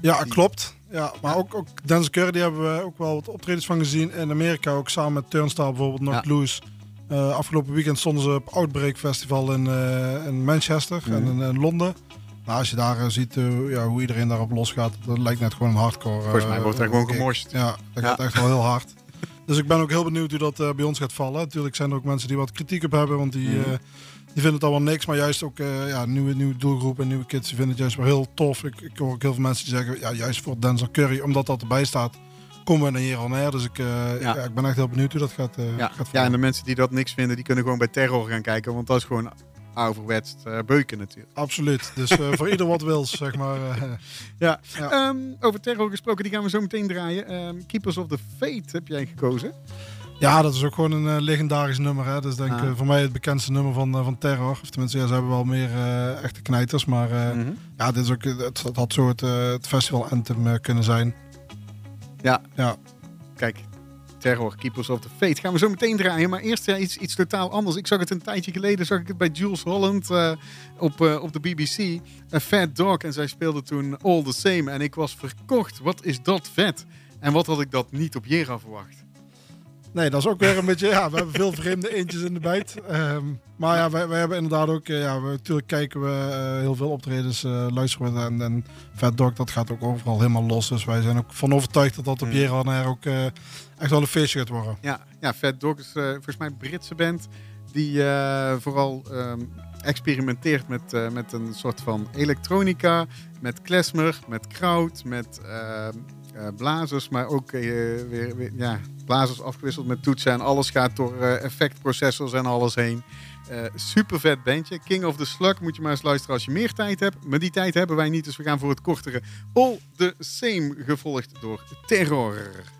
Ja, klopt. Ja, maar ook, ook Dance Curry, die hebben we ook wel wat optredens van gezien in Amerika. Ook samen met Turnstile bijvoorbeeld, Knocked Ja. Loose. Eh, afgelopen weekend stonden ze op Outbreak Festival in, eh, in Manchester en Mhm. in, in Londen. Nou, als je daar eh, ziet ja, hoe iedereen daarop losgaat, dat lijkt net gewoon een hardcore. Volgens mij eh, wordt er gewoon gemorst. Ja, dat Ja. gaat echt wel heel hard. Dus ik ben ook heel benieuwd hoe dat eh, bij ons gaat vallen. Natuurlijk zijn er ook mensen die wat kritiek op hebben, want die, Mhm. eh, die vinden het allemaal niks. Maar juist ook eh, ja, nieuwe, nieuwe doelgroep en nieuwe kids die vinden het juist wel heel tof. Ik, ik hoor ook heel veel mensen die zeggen, ja, juist voor Denzel Curry, omdat dat erbij staat, komen we naar hier al neer. Dus ik, ja. ik ben echt heel benieuwd hoe dat gaat, Ja, gaat ja, en de mensen die dat niks vinden, die kunnen gewoon bij Terror gaan kijken. Want dat is gewoon ouderwets eh, beuken natuurlijk. Absoluut. Dus eh, voor ieder wat wils, zeg maar. eh. Ja. Ja. Ehm, over Terror gesproken, die gaan we zo meteen draaien. Ehm, Keepers of the Fate heb jij gekozen. Ja, dat is ook gewoon een legendarisch nummer. Hè. Dat is denk ik Ah. voor mij het bekendste nummer van, van Terror. Of tenminste, ja, ze hebben wel meer echte knijters. Maar Mhm. ja, dit is ook, het, het had zo het, het festival anthem kunnen zijn. Ja. Ja. Kijk, Terror, Keepers of the Fate gaan we zo meteen draaien. Maar eerst ja, iets, iets totaal anders. Ik zag het een tijdje geleden, zag ik het bij Jules Holland eh, op, eh, op de BBC. Een Fat Dog en zij speelde toen All the Same. En ik was verkocht. Wat is dat vet? En wat had ik dat niet op Jera verwacht? Nee, dat is ook weer een beetje... Ja, we hebben veel vreemde eentjes in de bijt. Ehm, maar ja, wij, wij hebben inderdaad ook... eh, ja, we, natuurlijk kijken we eh, heel veel optredens, eh, luisteren we en, en Fat Dog, dat gaat ook overal helemaal los. Dus wij zijn ook van overtuigd dat dat op Mm. Jera en Air ook echt wel een feestje gaat worden. Ja, ja Fat Dog is volgens mij een Britse band die vooral ehm, experimenteert met, met een soort van elektronica, met klezmer, met kraut, met ehm, eh, blazers, maar ook eh, weer, weer ja, blazers afgewisseld met toetsen en alles gaat door eh, effectprocessors en alles heen. Eh, super vet bandje. King of the Slug moet je maar eens luisteren als je meer tijd hebt. Maar die tijd hebben wij niet, dus we gaan voor het kortere All the Same, gevolgd door Terror.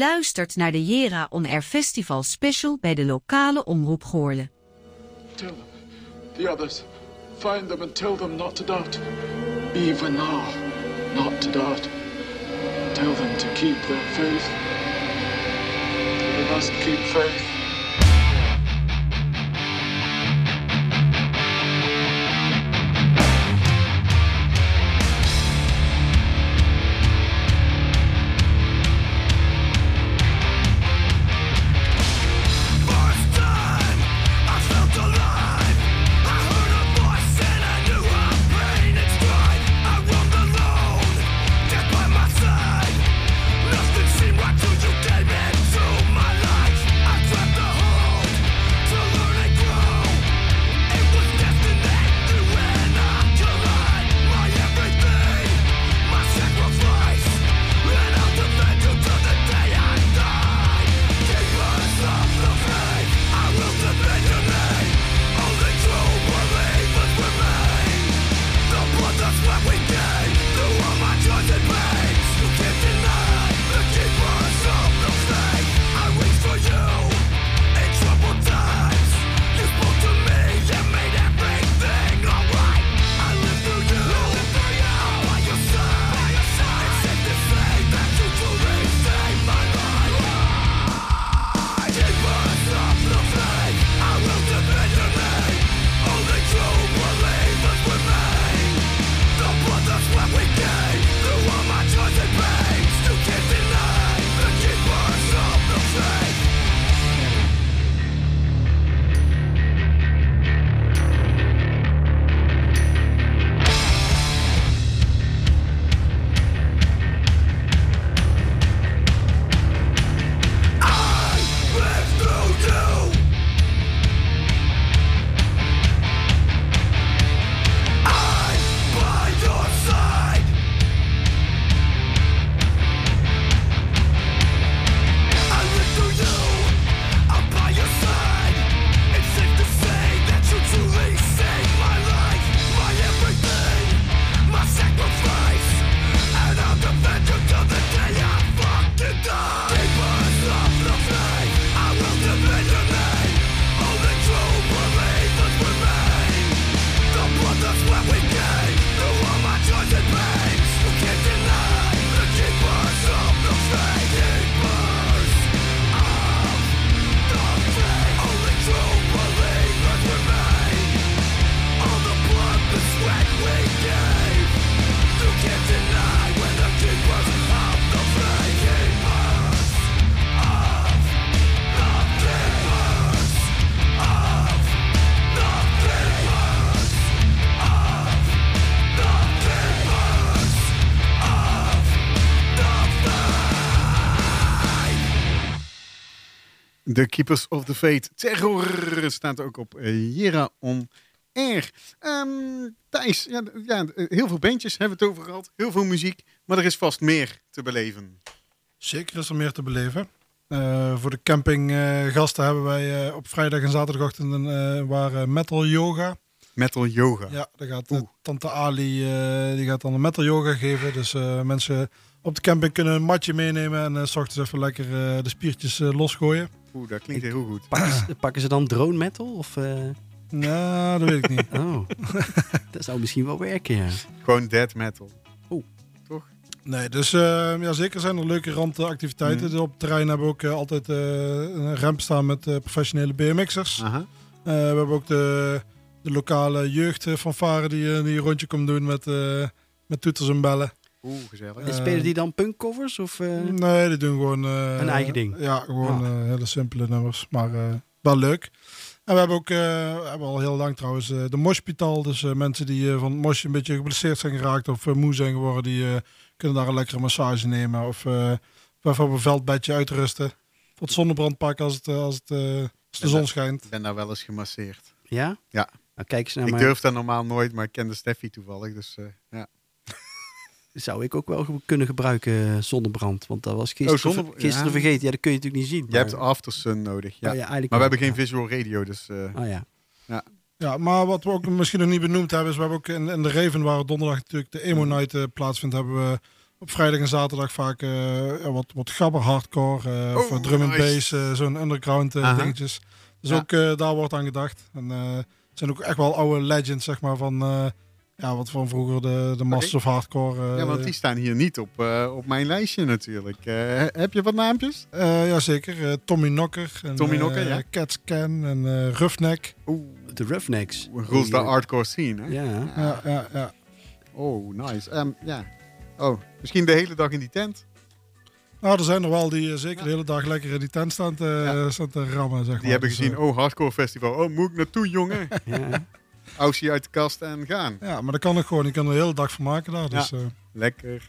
Luistert naar de Jera On Air Festival Special bij de lokale omroep Goorle. Tell them, the others, find them and tell them not to doubt. Even now, not to doubt. Tell them to keep their faith. They must keep faith. De Keepers of the Fate. Terror staat ook op eh, Jera On Air. Ehm, Thijs, ja, ja, heel veel bandjes hebben we het over gehad. Heel veel muziek. Maar er is vast meer te beleven. Zeker is er meer te beleven. Eh, voor de campinggasten hebben wij eh, op vrijdag en zaterdagochtend een eh, waar metal yoga. Metal yoga. Ja, daar gaat eh, tante Ali eh, die gaat dan een metal yoga geven. Dus eh, mensen op de camping kunnen een matje meenemen en eh, s ochtends even lekker eh, de spiertjes eh, losgooien. Oeh, dat klinkt heel goed. Pakken ze, pakken ze dan drone metal? Of, eh? Nou, dat weet ik niet. Oh, dat zou misschien wel werken, ja. Gewoon dead metal. Oeh. Toch? Nee, dus eh, ja, zeker zijn er leuke randactiviteiten. Dus op het terrein hebben we ook eh, altijd eh, een ramp staan met eh, professionele BMX'ers. Aha. Eh, we hebben ook de, de lokale jeugdfanfare die, eh, die een rondje komt doen met, eh, met toeters en bellen. Oeh, gezellig. En spelen die dan punkcovers? Of, eh? Nee, die doen gewoon... eh, Een eigen ding? Ja, gewoon Ah. eh, hele simpele nummers. Maar eh, wel leuk. En we hebben ook, eh, we hebben al heel lang trouwens, eh, de moshpitaal. Dus eh, mensen die eh, van het mosje een beetje geblesseerd zijn geraakt of eh, moe zijn geworden, die eh, kunnen daar een lekkere massage nemen. Of, eh, even op een veldbedje uitrusten. Wat zonnebrand pakken als, het, als, het, eh, als de zon schijnt. Ik ben daar wel eens gemasseerd. Ja? Ja. Nou, kijk eens naar ik maar- durf dat normaal nooit, maar ik kende Steffi toevallig. Dus eh, ja. Zou ik ook wel kunnen gebruiken, eh, zonnebrand. Want dat was gisteren, Oh, gisteren ja. vergeten. Ja, dat kun je natuurlijk niet zien. Je hebt aftersun nodig. Ja. Oh ja, maar we hebben geen ja. visual radio, dus... eh, Oh ja. ja. Ja, maar wat we ook misschien nog niet benoemd hebben, is we hebben ook in, in de Raven, waar donderdag natuurlijk de Emo Night eh, plaatsvindt, hebben we op vrijdag en zaterdag vaak eh, ja, wat, wat gabber hardcore. of Oh, drum and nice. bass, eh, zo'n underground dingetjes. Dus Ja. ook eh, daar wordt aan gedacht. En eh, het zijn ook echt wel oude legends, zeg maar, van... ja, wat van vroeger de, de Masters of Hardcore. eh, Ja, want die staan hier niet op, eh, op mijn lijstje natuurlijk. Eh, he- heb je wat naampjes? Eh, jazeker. Tommy Knocker. En, Tommy Knocker, eh, ja. Cat Scan en eh Roughneck. De Roughnecks. Rules de hardcore scene, hè? Ja. Ja, ja, ja. Oh, nice. Ehm, ja. Oh, misschien de hele dag in die tent. Nou, er zijn er wel die zeker de hele dag lekker in die tent staan te, staan te rammen, zeg maar. Die hebben Dus, gezien, oh, hardcore festival. Oh, moet ik naartoe, jongen? Ja. Aussie uit de kast en gaan. Ja, maar dat kan ook gewoon. Je kan er de hele dag van maken daar. Dus, Ja. eh, Lekker.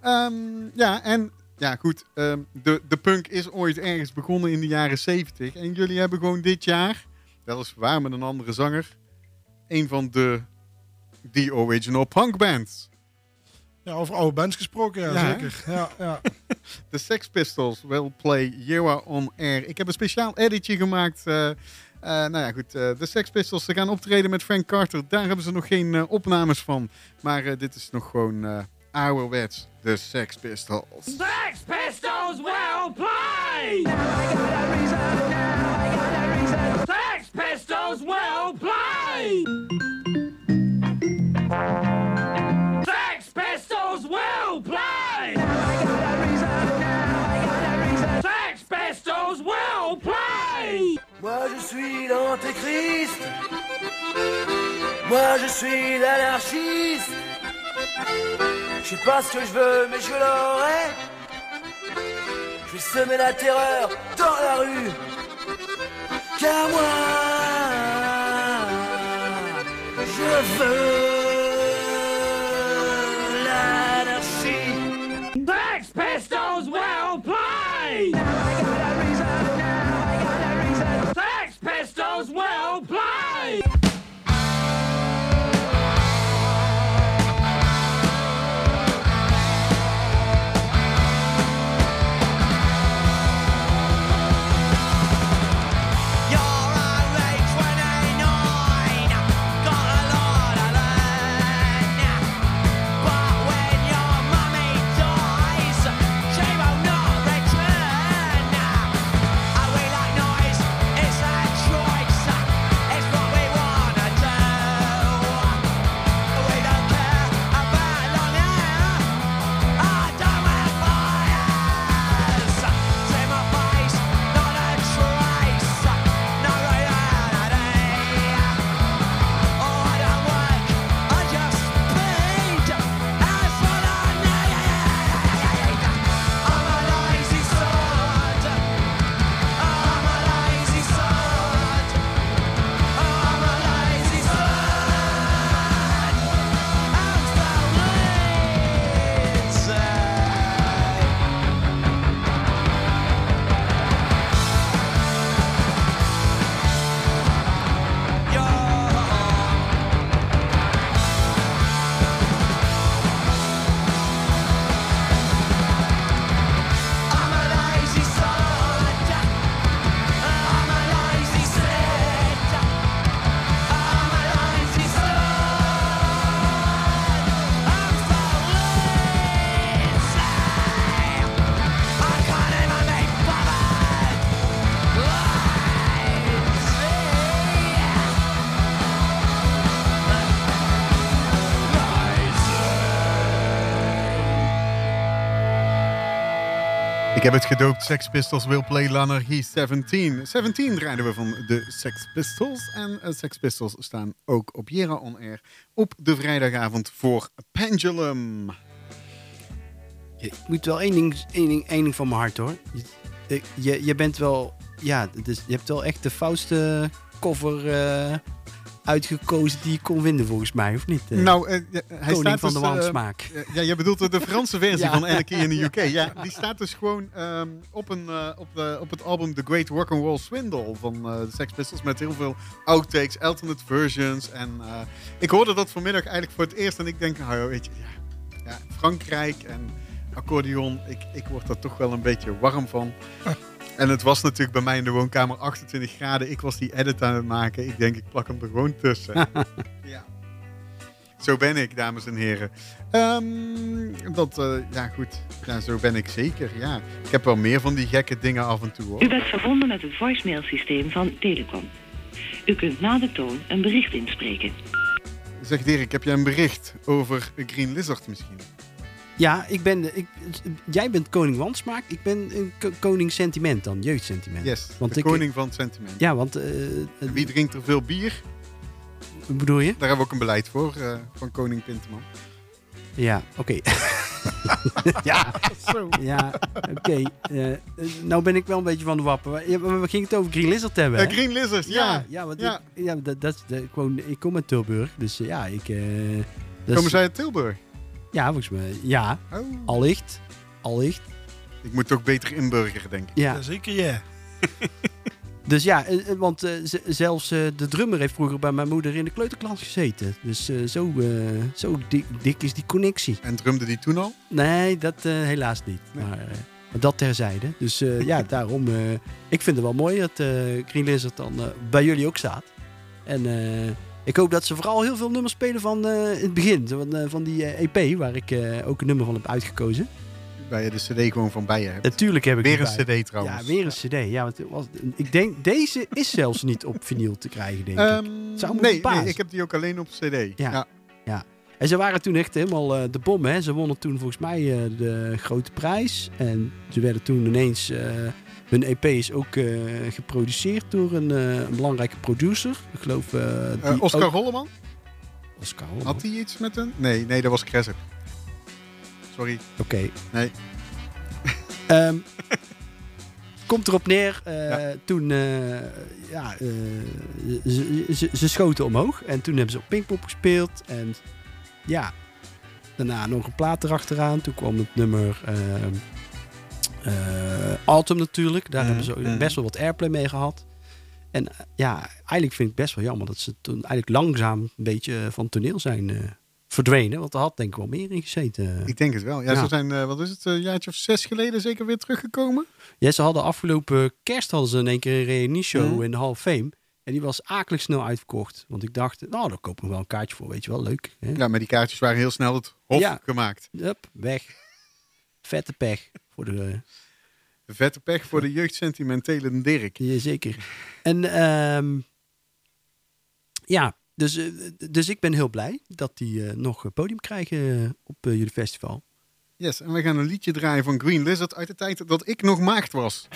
Ehm, ja, en ja, goed. ehm, de, de punk is ooit ergens begonnen in de jaren 70. En jullie hebben gewoon dit jaar, weliswaar met een andere zanger, een van de The Original Punk Bands. ja, over oude bands gesproken, ja, Ja, hè? zeker. Ja, ja. De Sex Pistols will play Yewa on Air. Ik heb een speciaal editje gemaakt. eh, nou ja, goed. eh, de Sex Pistols ze gaan optreden met Frank Carter. Daar hebben ze nog geen eh, opnames van. Maar eh, dit is nog gewoon eh ouderwets. De Sex Pistols. Sex Pistols will play! Sex Pistols will play! Suis l'antéchrist. Moi je suis l'anarchiste. Je sais pas ce que je veux, mais je l'aurai. Je vais semer la terreur dans la rue. Car moi, je veux Ik heb het gedoopt. Sex Pistols will play Lanarchy 17. 17 draaiden we van de Sex Pistols. En eh, Sex Pistols staan ook op Jera On Air op de vrijdagavond voor Pendulum. Je moet wel één ding, één ding, één ding van mijn hart hoor. Je, je, je bent wel, ja, dus je hebt wel echt de foutste cover eh, uitgekozen die je kon vinden volgens mij, of niet? Eh, Nou, eh, ja, hij Koning staat van dus, de eh, wansmaak. eh, ja, je bedoelt de, Franse versie Ja. van Anarchy in de UK. Ja, die staat dus gewoon ehm, op, een, op, de, op het album The Great Rock and Roll Swindle van eh, de Sex Pistols met heel veel outtakes, alternate versions. En eh, ik hoorde dat vanmiddag eigenlijk voor het eerst en ik denk, nou, weet je, ja, ja, Frankrijk en accordeon, ik, ik word er toch wel een beetje warm van. En het was natuurlijk bij mij in de woonkamer 28 graden. Ik was die edit aan het maken. Ik denk, ik plak hem er gewoon tussen. ja. Zo ben ik, dames en heren. Ehm, dat, eh, ja goed. Ja, zo ben ik zeker, ja. Ik heb wel meer van die gekke dingen af en toe, hoor. U bent verbonden met het voicemailsysteem van Telecom. U kunt na de toon een bericht inspreken. Zeg Dirk, heb jij een bericht over Green Lizard misschien? Ja, ik ben, ik, jij bent koning wansmaak. Ik ben een ko- koning sentiment dan, jeugdsentiment. Yes, Want de ik- koning van het sentiment. Ja, want... eh, Wie drinkt er veel bier? Hoe bedoel je? Daar hebben we ook een beleid voor, eh, van koning Pinterman. Ja, oké. ja, ja oké. Eh, eh, nou ben ik wel een beetje van de wappen. We gingen het over Green Lizard hebben? Eh, Green Lizard, ja. Ja, ja, want Ja. Ik, ja dat, dat ik kom uit Tilburg, dus eh, ja, ik... eh, Komen zij uit Tilburg? Ja, volgens mij. Ja, Oh. allicht. Allicht. Ik moet toch beter inburgeren, denk ik. Ja. Zeker ja. Dus ja, eh, eh, want eh, zelfs eh, de drummer heeft vroeger bij mijn moeder in de kleuterklas gezeten. Dus eh, zo, eh, zo dik, dik is die connectie. En drumde die toen al? Nee, dat eh, helaas niet. Maar, eh, maar dat terzijde. Dus eh, ja, daarom. eh, ik vind het wel mooi dat eh Green Lizard dan eh, bij jullie ook staat. En eh, ik hoop dat ze vooral heel veel nummers spelen van eh, het begin. Van, eh, van die eh, EP, waar ik ook een nummer van heb uitgekozen. Waar je de cd gewoon van bij je hebt. Natuurlijk heb ik Weer een bij. cd trouwens. Ja, weer een cd. Ja, want het was, ik denk, deze is zelfs niet op vinyl te krijgen, denk ik. Ehm, Zou nee, nee, ik heb die ook alleen op cd. Ja. Ja. Ja. En ze waren toen echt helemaal de bom. Hè. Ze wonnen toen volgens mij de grote prijs. En ze werden toen ineens... hun EP is ook eh, geproduceerd door een, eh, een belangrijke producer. Ik geloof... eh, die Oscar ook- Holleman? Oscar Holleman. Had hij iets met een... Nee, nee, dat was Cresip. Sorry. Oké. Nee. Ehm, komt erop neer, toen ja, ze, ze, ze schoten omhoog en toen hebben ze op Pinkpop gespeeld en ja, daarna nog een plaat erachteraan. Toen kwam het nummer ehm, eh, Autumn natuurlijk, daar Mhm, hebben ze mhm. best wel wat airplay mee gehad. En eh, ja, eigenlijk vind ik best wel jammer dat ze toen eigenlijk langzaam een beetje van het toneel zijn eh, verdwenen. Want er had denk ik wel meer in gezeten. Ik denk het wel. Ja, Ja. ze zijn, eh, wat is het, een jaartje of zes geleden zeker weer teruggekomen? Ja, ze hadden afgelopen kerst hadden ze in één keer een reunieshow Mhm. in de Hall of Fame. En die was akelig snel uitverkocht. Want ik dacht, nou, daar kopen we wel een kaartje voor. Weet je wel, leuk. Hè? Ja, maar die kaartjes waren heel snel het hof Ja. gemaakt. Hup, weg. Vette pech voor de... Vette pech voor de jeugdsentimentele Dirk. Jazeker. En ehm, ja, dus, eh, dus ik ben heel blij dat die eh, nog een podium krijgen eh, op eh, jullie festival. Yes, en we gaan een liedje draaien van Green Lizard uit de tijd dat ik nog maagd was.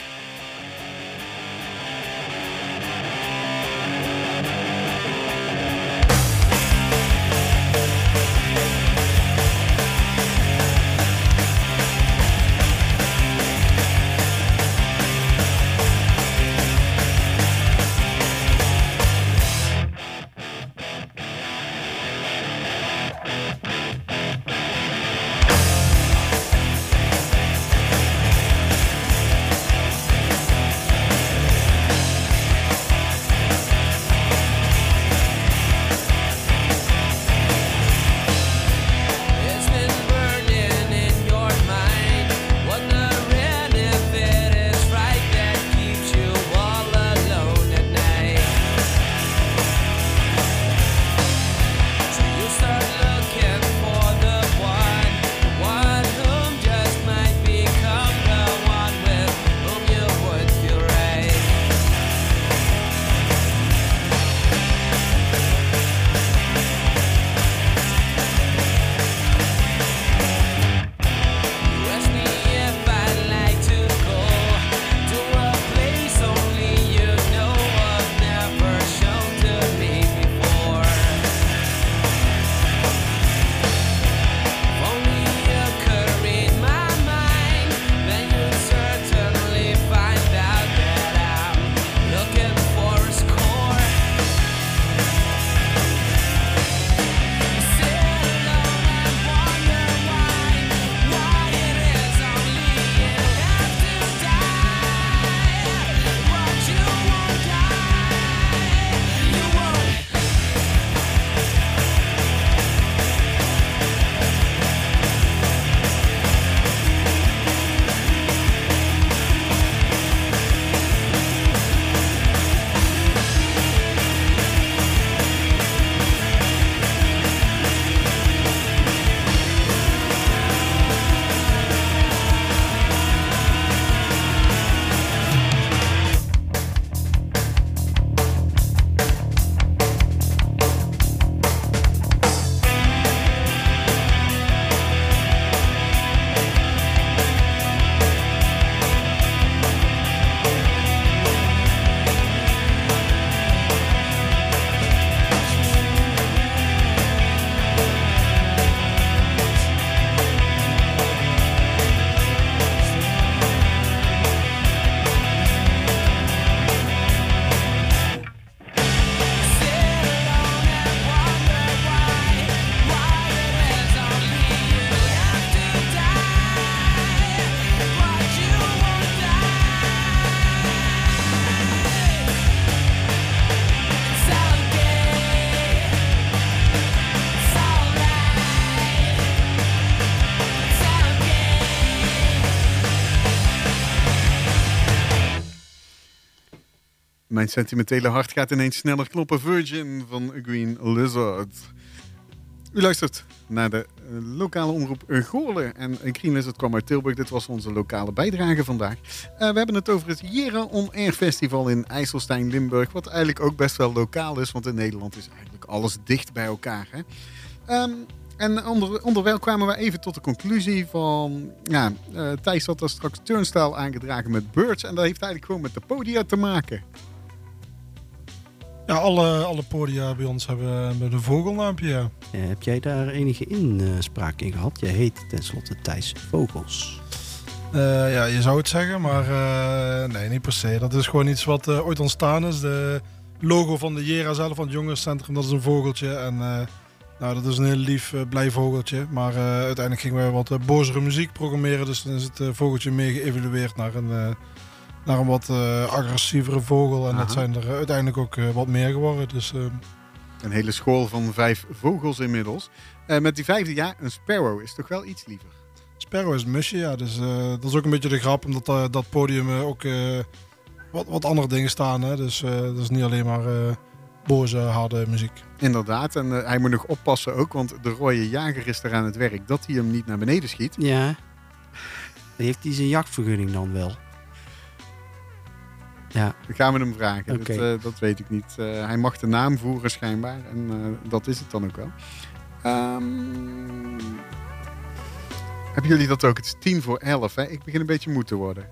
Mijn sentimentele hart gaat ineens sneller kloppen. Virgin van Green Lizard. U luistert naar de eh, lokale omroep Goorlen. En Green Lizard kwam uit Tilburg. Dit was onze lokale bijdrage vandaag. Eh, we hebben het over het Jera On Air Festival in IJsselstein, Limburg. Wat eigenlijk ook best wel lokaal is. Want in Nederland is eigenlijk alles dicht bij elkaar. Hè? Ehm, en onder, onderwijl kwamen we even tot de conclusie van... Ja, eh, Thijs had daar straks turnstyle aangedragen met birds. En dat heeft eigenlijk gewoon met de podia te maken. Ja, alle, alle podia bij ons hebben, hebben een vogelnaampje, ja. Ja, heb jij daar enige inspraak in gehad? Jij heet tenslotte Thijs Vogels. Eh, ja, je zou het zeggen, maar eh, nee, niet per se. Dat is gewoon iets wat eh, ooit ontstaan is. De logo van de Jera zelf, van het jongenscentrum, dat is een vogeltje. En eh, nou, dat is een heel lief, eh, blij vogeltje. Maar eh, uiteindelijk gingen we wat eh, bozere muziek programmeren. Dus dan is het eh, vogeltje mee geëvalueerd naar een, eh, naar een wat eh, agressievere vogel. En Aha. dat zijn er uiteindelijk ook eh, wat meer geworden. Dus... eh, Een hele school van vijf vogels inmiddels. Eh, met die vijfde, ja, een sparrow is toch wel iets liever. Sparrow is een musje, ja. Dus eh, dat is ook een beetje de grap, omdat dat podium ook eh, wat, wat andere dingen staan. Hè? Dus eh, dat is niet alleen maar boze, harde muziek. Inderdaad, en hij moet nog oppassen ook, want de rode jager is er aan het werk dat hij hem niet naar beneden schiet. Ja. Heeft hij zijn jachtvergunning dan wel? Ja. Gaan we hem vragen. Dat, eh, dat weet ik niet. Eh, hij mag de naam voeren schijnbaar en eh, dat is het dan ook wel. Ehm, hebben jullie dat ook? Het is tien voor elf. Hè? Ik begin een beetje moe te worden.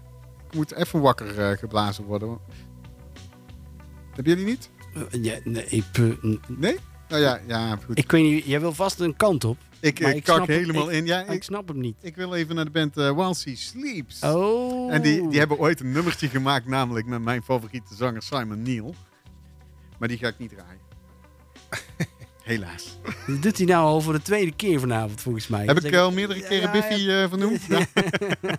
Ik moet even wakker geblazen worden. Hebben jullie niet? Ja, nee, ik, Nee? Nou ja, ja, goed. ik weet niet, jij wil vast een kant op. Ik, maar ik kak hem- helemaal ik- in. Ja, ik, snap hem niet. Ik wil even naar de band uh, While She Sleeps. Oh. En die, die hebben ooit een nummertje gemaakt, namelijk met mijn favoriete zanger Simon Neil. Maar die ga ik niet draaien. Helaas. Dat doet hij nou al voor de tweede keer vanavond, volgens mij. Heb ik al meerdere keren Biffy eh, vernoemd? Ja.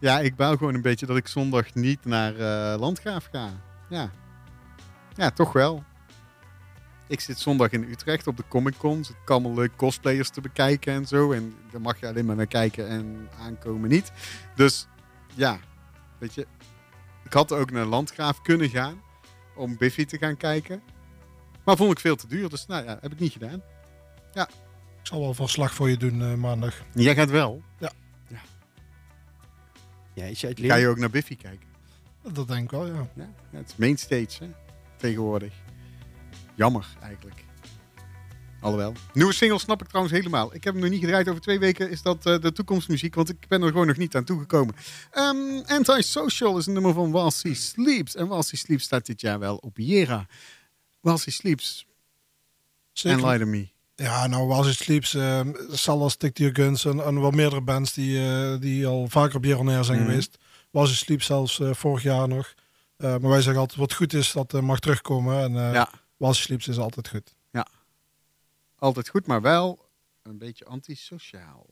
ja, ik baal gewoon een beetje dat ik zondag niet naar eh, Landgraaf ga. Ja. ja, toch wel. Ik zit zondag in Utrecht op de Comic Con. Er komen allemaal leuke cosplayers te bekijken en zo. En daar mag je alleen maar naar kijken en aankomen niet. Dus ja, weet je. Ik had ook naar Landgraaf kunnen gaan om Biffy te gaan kijken. Maar vond ik veel te duur. Dus nou ja, heb ik niet gedaan. Ja. Ik zal wel verslag voor je doen eh, maandag. Jij gaat wel? Ja. Ja, is je uit Ga je ook naar Biffy kijken? Dat denk ik wel, ja. Ja, ja, het is mainstage hè, tegenwoordig. Jammer eigenlijk. Alhoewel. Nieuwe single snap ik trouwens helemaal. Ik heb hem nog niet gedraaid. Over twee weken is dat eh, de toekomstmuziek. Want ik ben er gewoon nog niet aan toegekomen. Ehm Antisocial is een nummer van She Sleeps. En She Sleeps staat dit jaar wel op Jera. She Sleeps. Zeker. Enlighten me. Ja, nou, She Sleeps, uh, Salas, Stick to Your Guns en, en wat meerdere bands die, eh, die al vaker op Jeronair zijn Mhm. geweest. She Sleeps zelfs eh, vorig jaar nog. Maar wij zeggen altijd, wat goed is, dat mag terugkomen. En Ja. Sleeps is altijd goed. Ja. Altijd goed, maar wel een beetje antisociaal.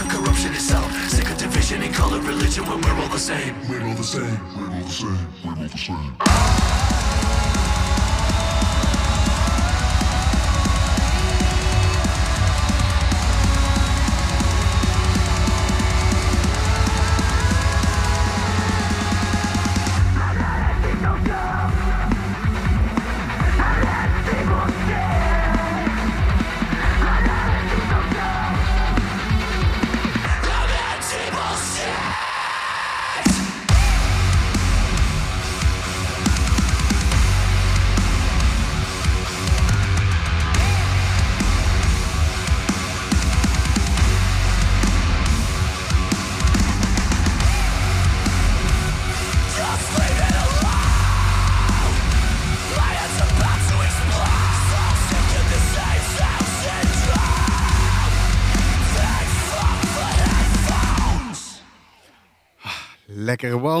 Of corruption itself. Sick of division in color, religion when we're all the same. We're all the same. We're all the same. We're all the same.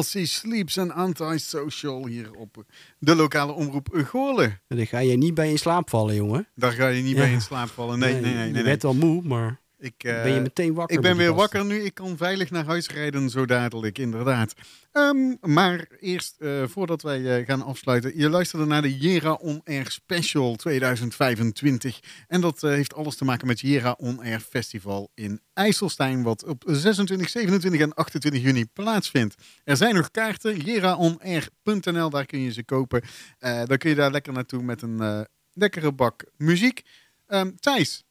Lekker Walsy Sleeps en Antisocial hier op de lokale omroep Goorlen. Daar ga je niet bij in slaap vallen, jongen. Daar ga je niet Ja. bij in slaap vallen. Nee, nee, nee. nee, Je nee. bent wel moe, maar Ik, eh, ben je meteen wakker. Ik ben weer gasten. wakker nu. Ik kan veilig naar huis rijden, zo dadelijk, inderdaad. Ehm, maar eerst, eh, voordat wij eh, gaan afsluiten. Je luisterde naar de Jera On Air Special 2025. En dat eh, heeft alles te maken met Jera On Air Festival in IJsselstein. Wat op 26, 27 en 28 juni plaatsvindt. Er zijn nog kaarten. jeraonair.nl, daar kun je ze kopen. Eh, dan kun je daar lekker naartoe met een eh, lekkere bak muziek. Ehm, Thijs,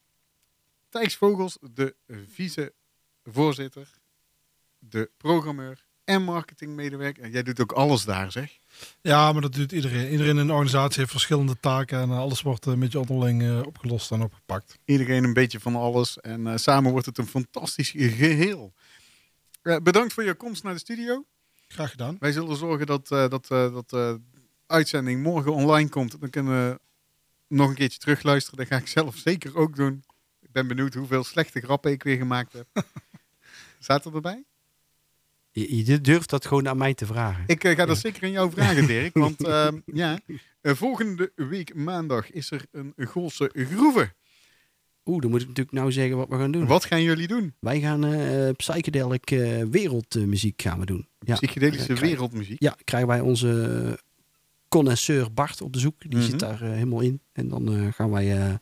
Thijs Vogels, de vicevoorzitter, de programmeur en marketingmedewerker. Jij doet ook alles daar, zeg. Ja, maar dat doet iedereen. Iedereen in de organisatie heeft verschillende taken en eh, alles wordt eh, met je onderling eh, opgelost en opgepakt. Iedereen een beetje van alles en eh, samen wordt het een fantastisch geheel. Eh, bedankt voor je komst naar de studio. Graag gedaan. Wij zullen zorgen dat eh, dat, eh, dat eh, uitzending morgen online komt. Dan kunnen we nog een keertje terugluisteren. Dat ga ik zelf zeker ook doen. Ik ben benieuwd hoeveel slechte grappen ik weer gemaakt heb. Staat er erbij? Je, je durft dat gewoon aan mij te vragen. Ik eh, ga dat zeker aan jou vragen, Dirk. Want ehm, ja, eh, volgende week maandag is er een Goolse groeve. Oeh, dan moet ik natuurlijk nou zeggen wat we gaan doen. Wat gaan jullie doen? Wij gaan eh psychedelic wereldmuziek gaan we doen. Ja. Psychedelische wereldmuziek? Ja, krijgen wij onze connoisseur Bart op bezoek. Die Mhm. zit daar helemaal in. En dan eh, gaan, wij,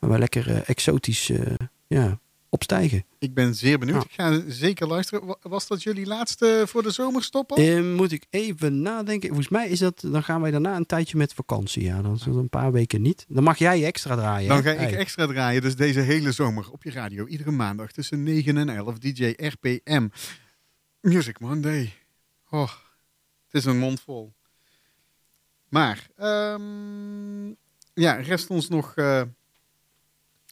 eh, gaan wij lekker eh, exotisch eh, ja, opstijgen. Ik ben zeer benieuwd. Ik ga zeker luisteren. Wa- Was dat jullie laatste voor de zomerstop al? Eh, moet ik even nadenken. Volgens mij is dat, dan gaan wij daarna een tijdje met vakantie. Ja, dan is het een paar weken niet. Dan mag jij extra draaien. Dan hè? ga ik extra draaien. Dus deze hele zomer op je radio. Iedere maandag tussen 9 en 11. DJ RPM. Music Monday. Oh, het is een mond vol. Maar, ehm, ja, rest ons nog eh,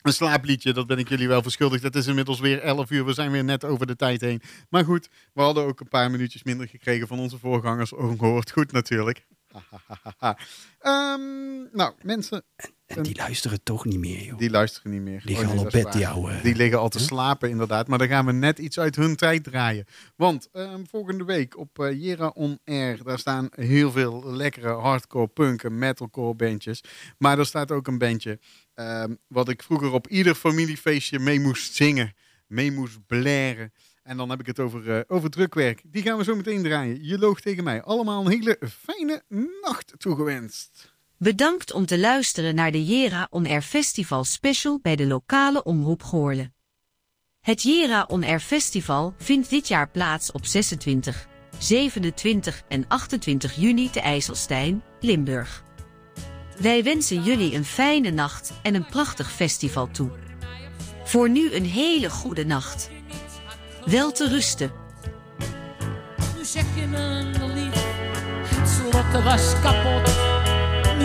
een slaapliedje. Dat ben ik jullie wel verschuldigd. Het is inmiddels weer 11 uur. We zijn weer net over de tijd heen. Maar goed, we hadden ook een paar minuutjes minder gekregen van onze voorgangers. Ongehoord goed natuurlijk. Ehm, nou, mensen. En die luisteren toch niet meer, joh. Die luisteren niet meer. Liggen Oh, nee, al op bed, die ouwe. Die liggen al te slapen, inderdaad. Maar dan gaan we net iets uit hun tijd draaien. Want ehm, volgende week op eh, Jera On Air, daar staan heel veel lekkere hardcore punk en metalcore bandjes. Maar er staat ook een bandje ehm, wat ik vroeger op ieder familiefeestje mee moest zingen. Mee moest blaren. En dan heb ik het over, eh, over drukwerk. Die gaan we zo meteen draaien. Je loog tegen mij. Allemaal een hele fijne nacht toegewenst. Bedankt om te luisteren naar de Jera On Air Festival Special bij de lokale omroep Goorle. Het Jera On Air Festival vindt dit jaar plaats op 26, 27 en 28 juni te IJsselstein, Limburg. Wij wensen jullie een fijne nacht en een prachtig festival toe. Voor nu een hele goede nacht. Wel te rusten.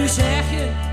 Nu zeg je,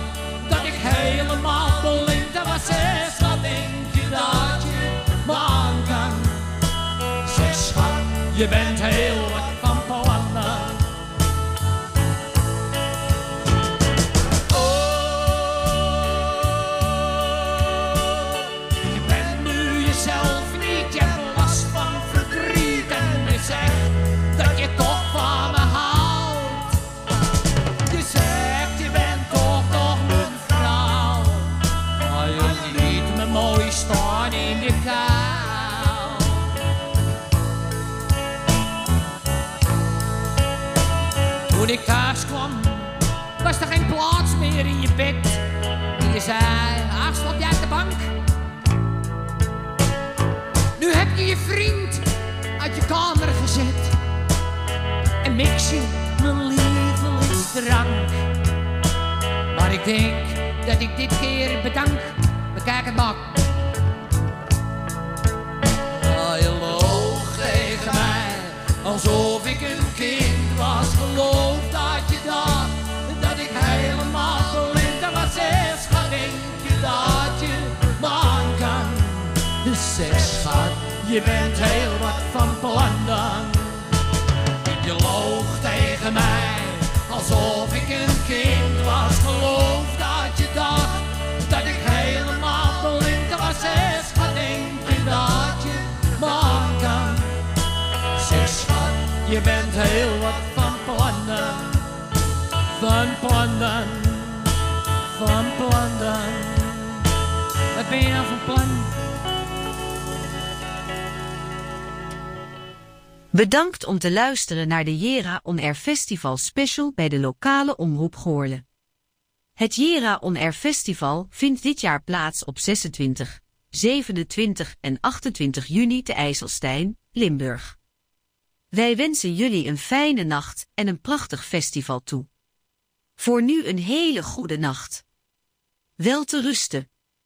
helemaal blind was. Zeg, wat denk je dat je me aan kan? Zeg, schat, je bent heel wat plaats meer in je bed. En je zei, ach, slap jij de bank? Nu heb je je vriend uit je kamer gezet. En mix je mijn lievelingsdrank. Maar ik denk dat ik dit keer bedank. Bekijk het maar. Ah, je loog tegen mij, alsof ik een kind was. Geloof dat je dacht zeg, schat, je bent heel wat van plan dan. Je loog tegen mij, alsof ik een kind was. Geloof dat je dacht dat ik helemaal blind was. Zeg, schat, denk je dat je me aan kan? Zeg, schat, je bent heel wat van plannen. Van plannen, van plannen. Wat ben je nou van plan? Bedankt om te luisteren naar de Jera On Air Festival Special bij de lokale omroep Goorle. Het Jera On Air Festival vindt dit jaar plaats op 26, 27 en 28 juni te IJsselstein, Limburg. Wij wensen jullie een fijne nacht en een prachtig festival toe. Voor nu een hele goede nacht. Wel te rusten.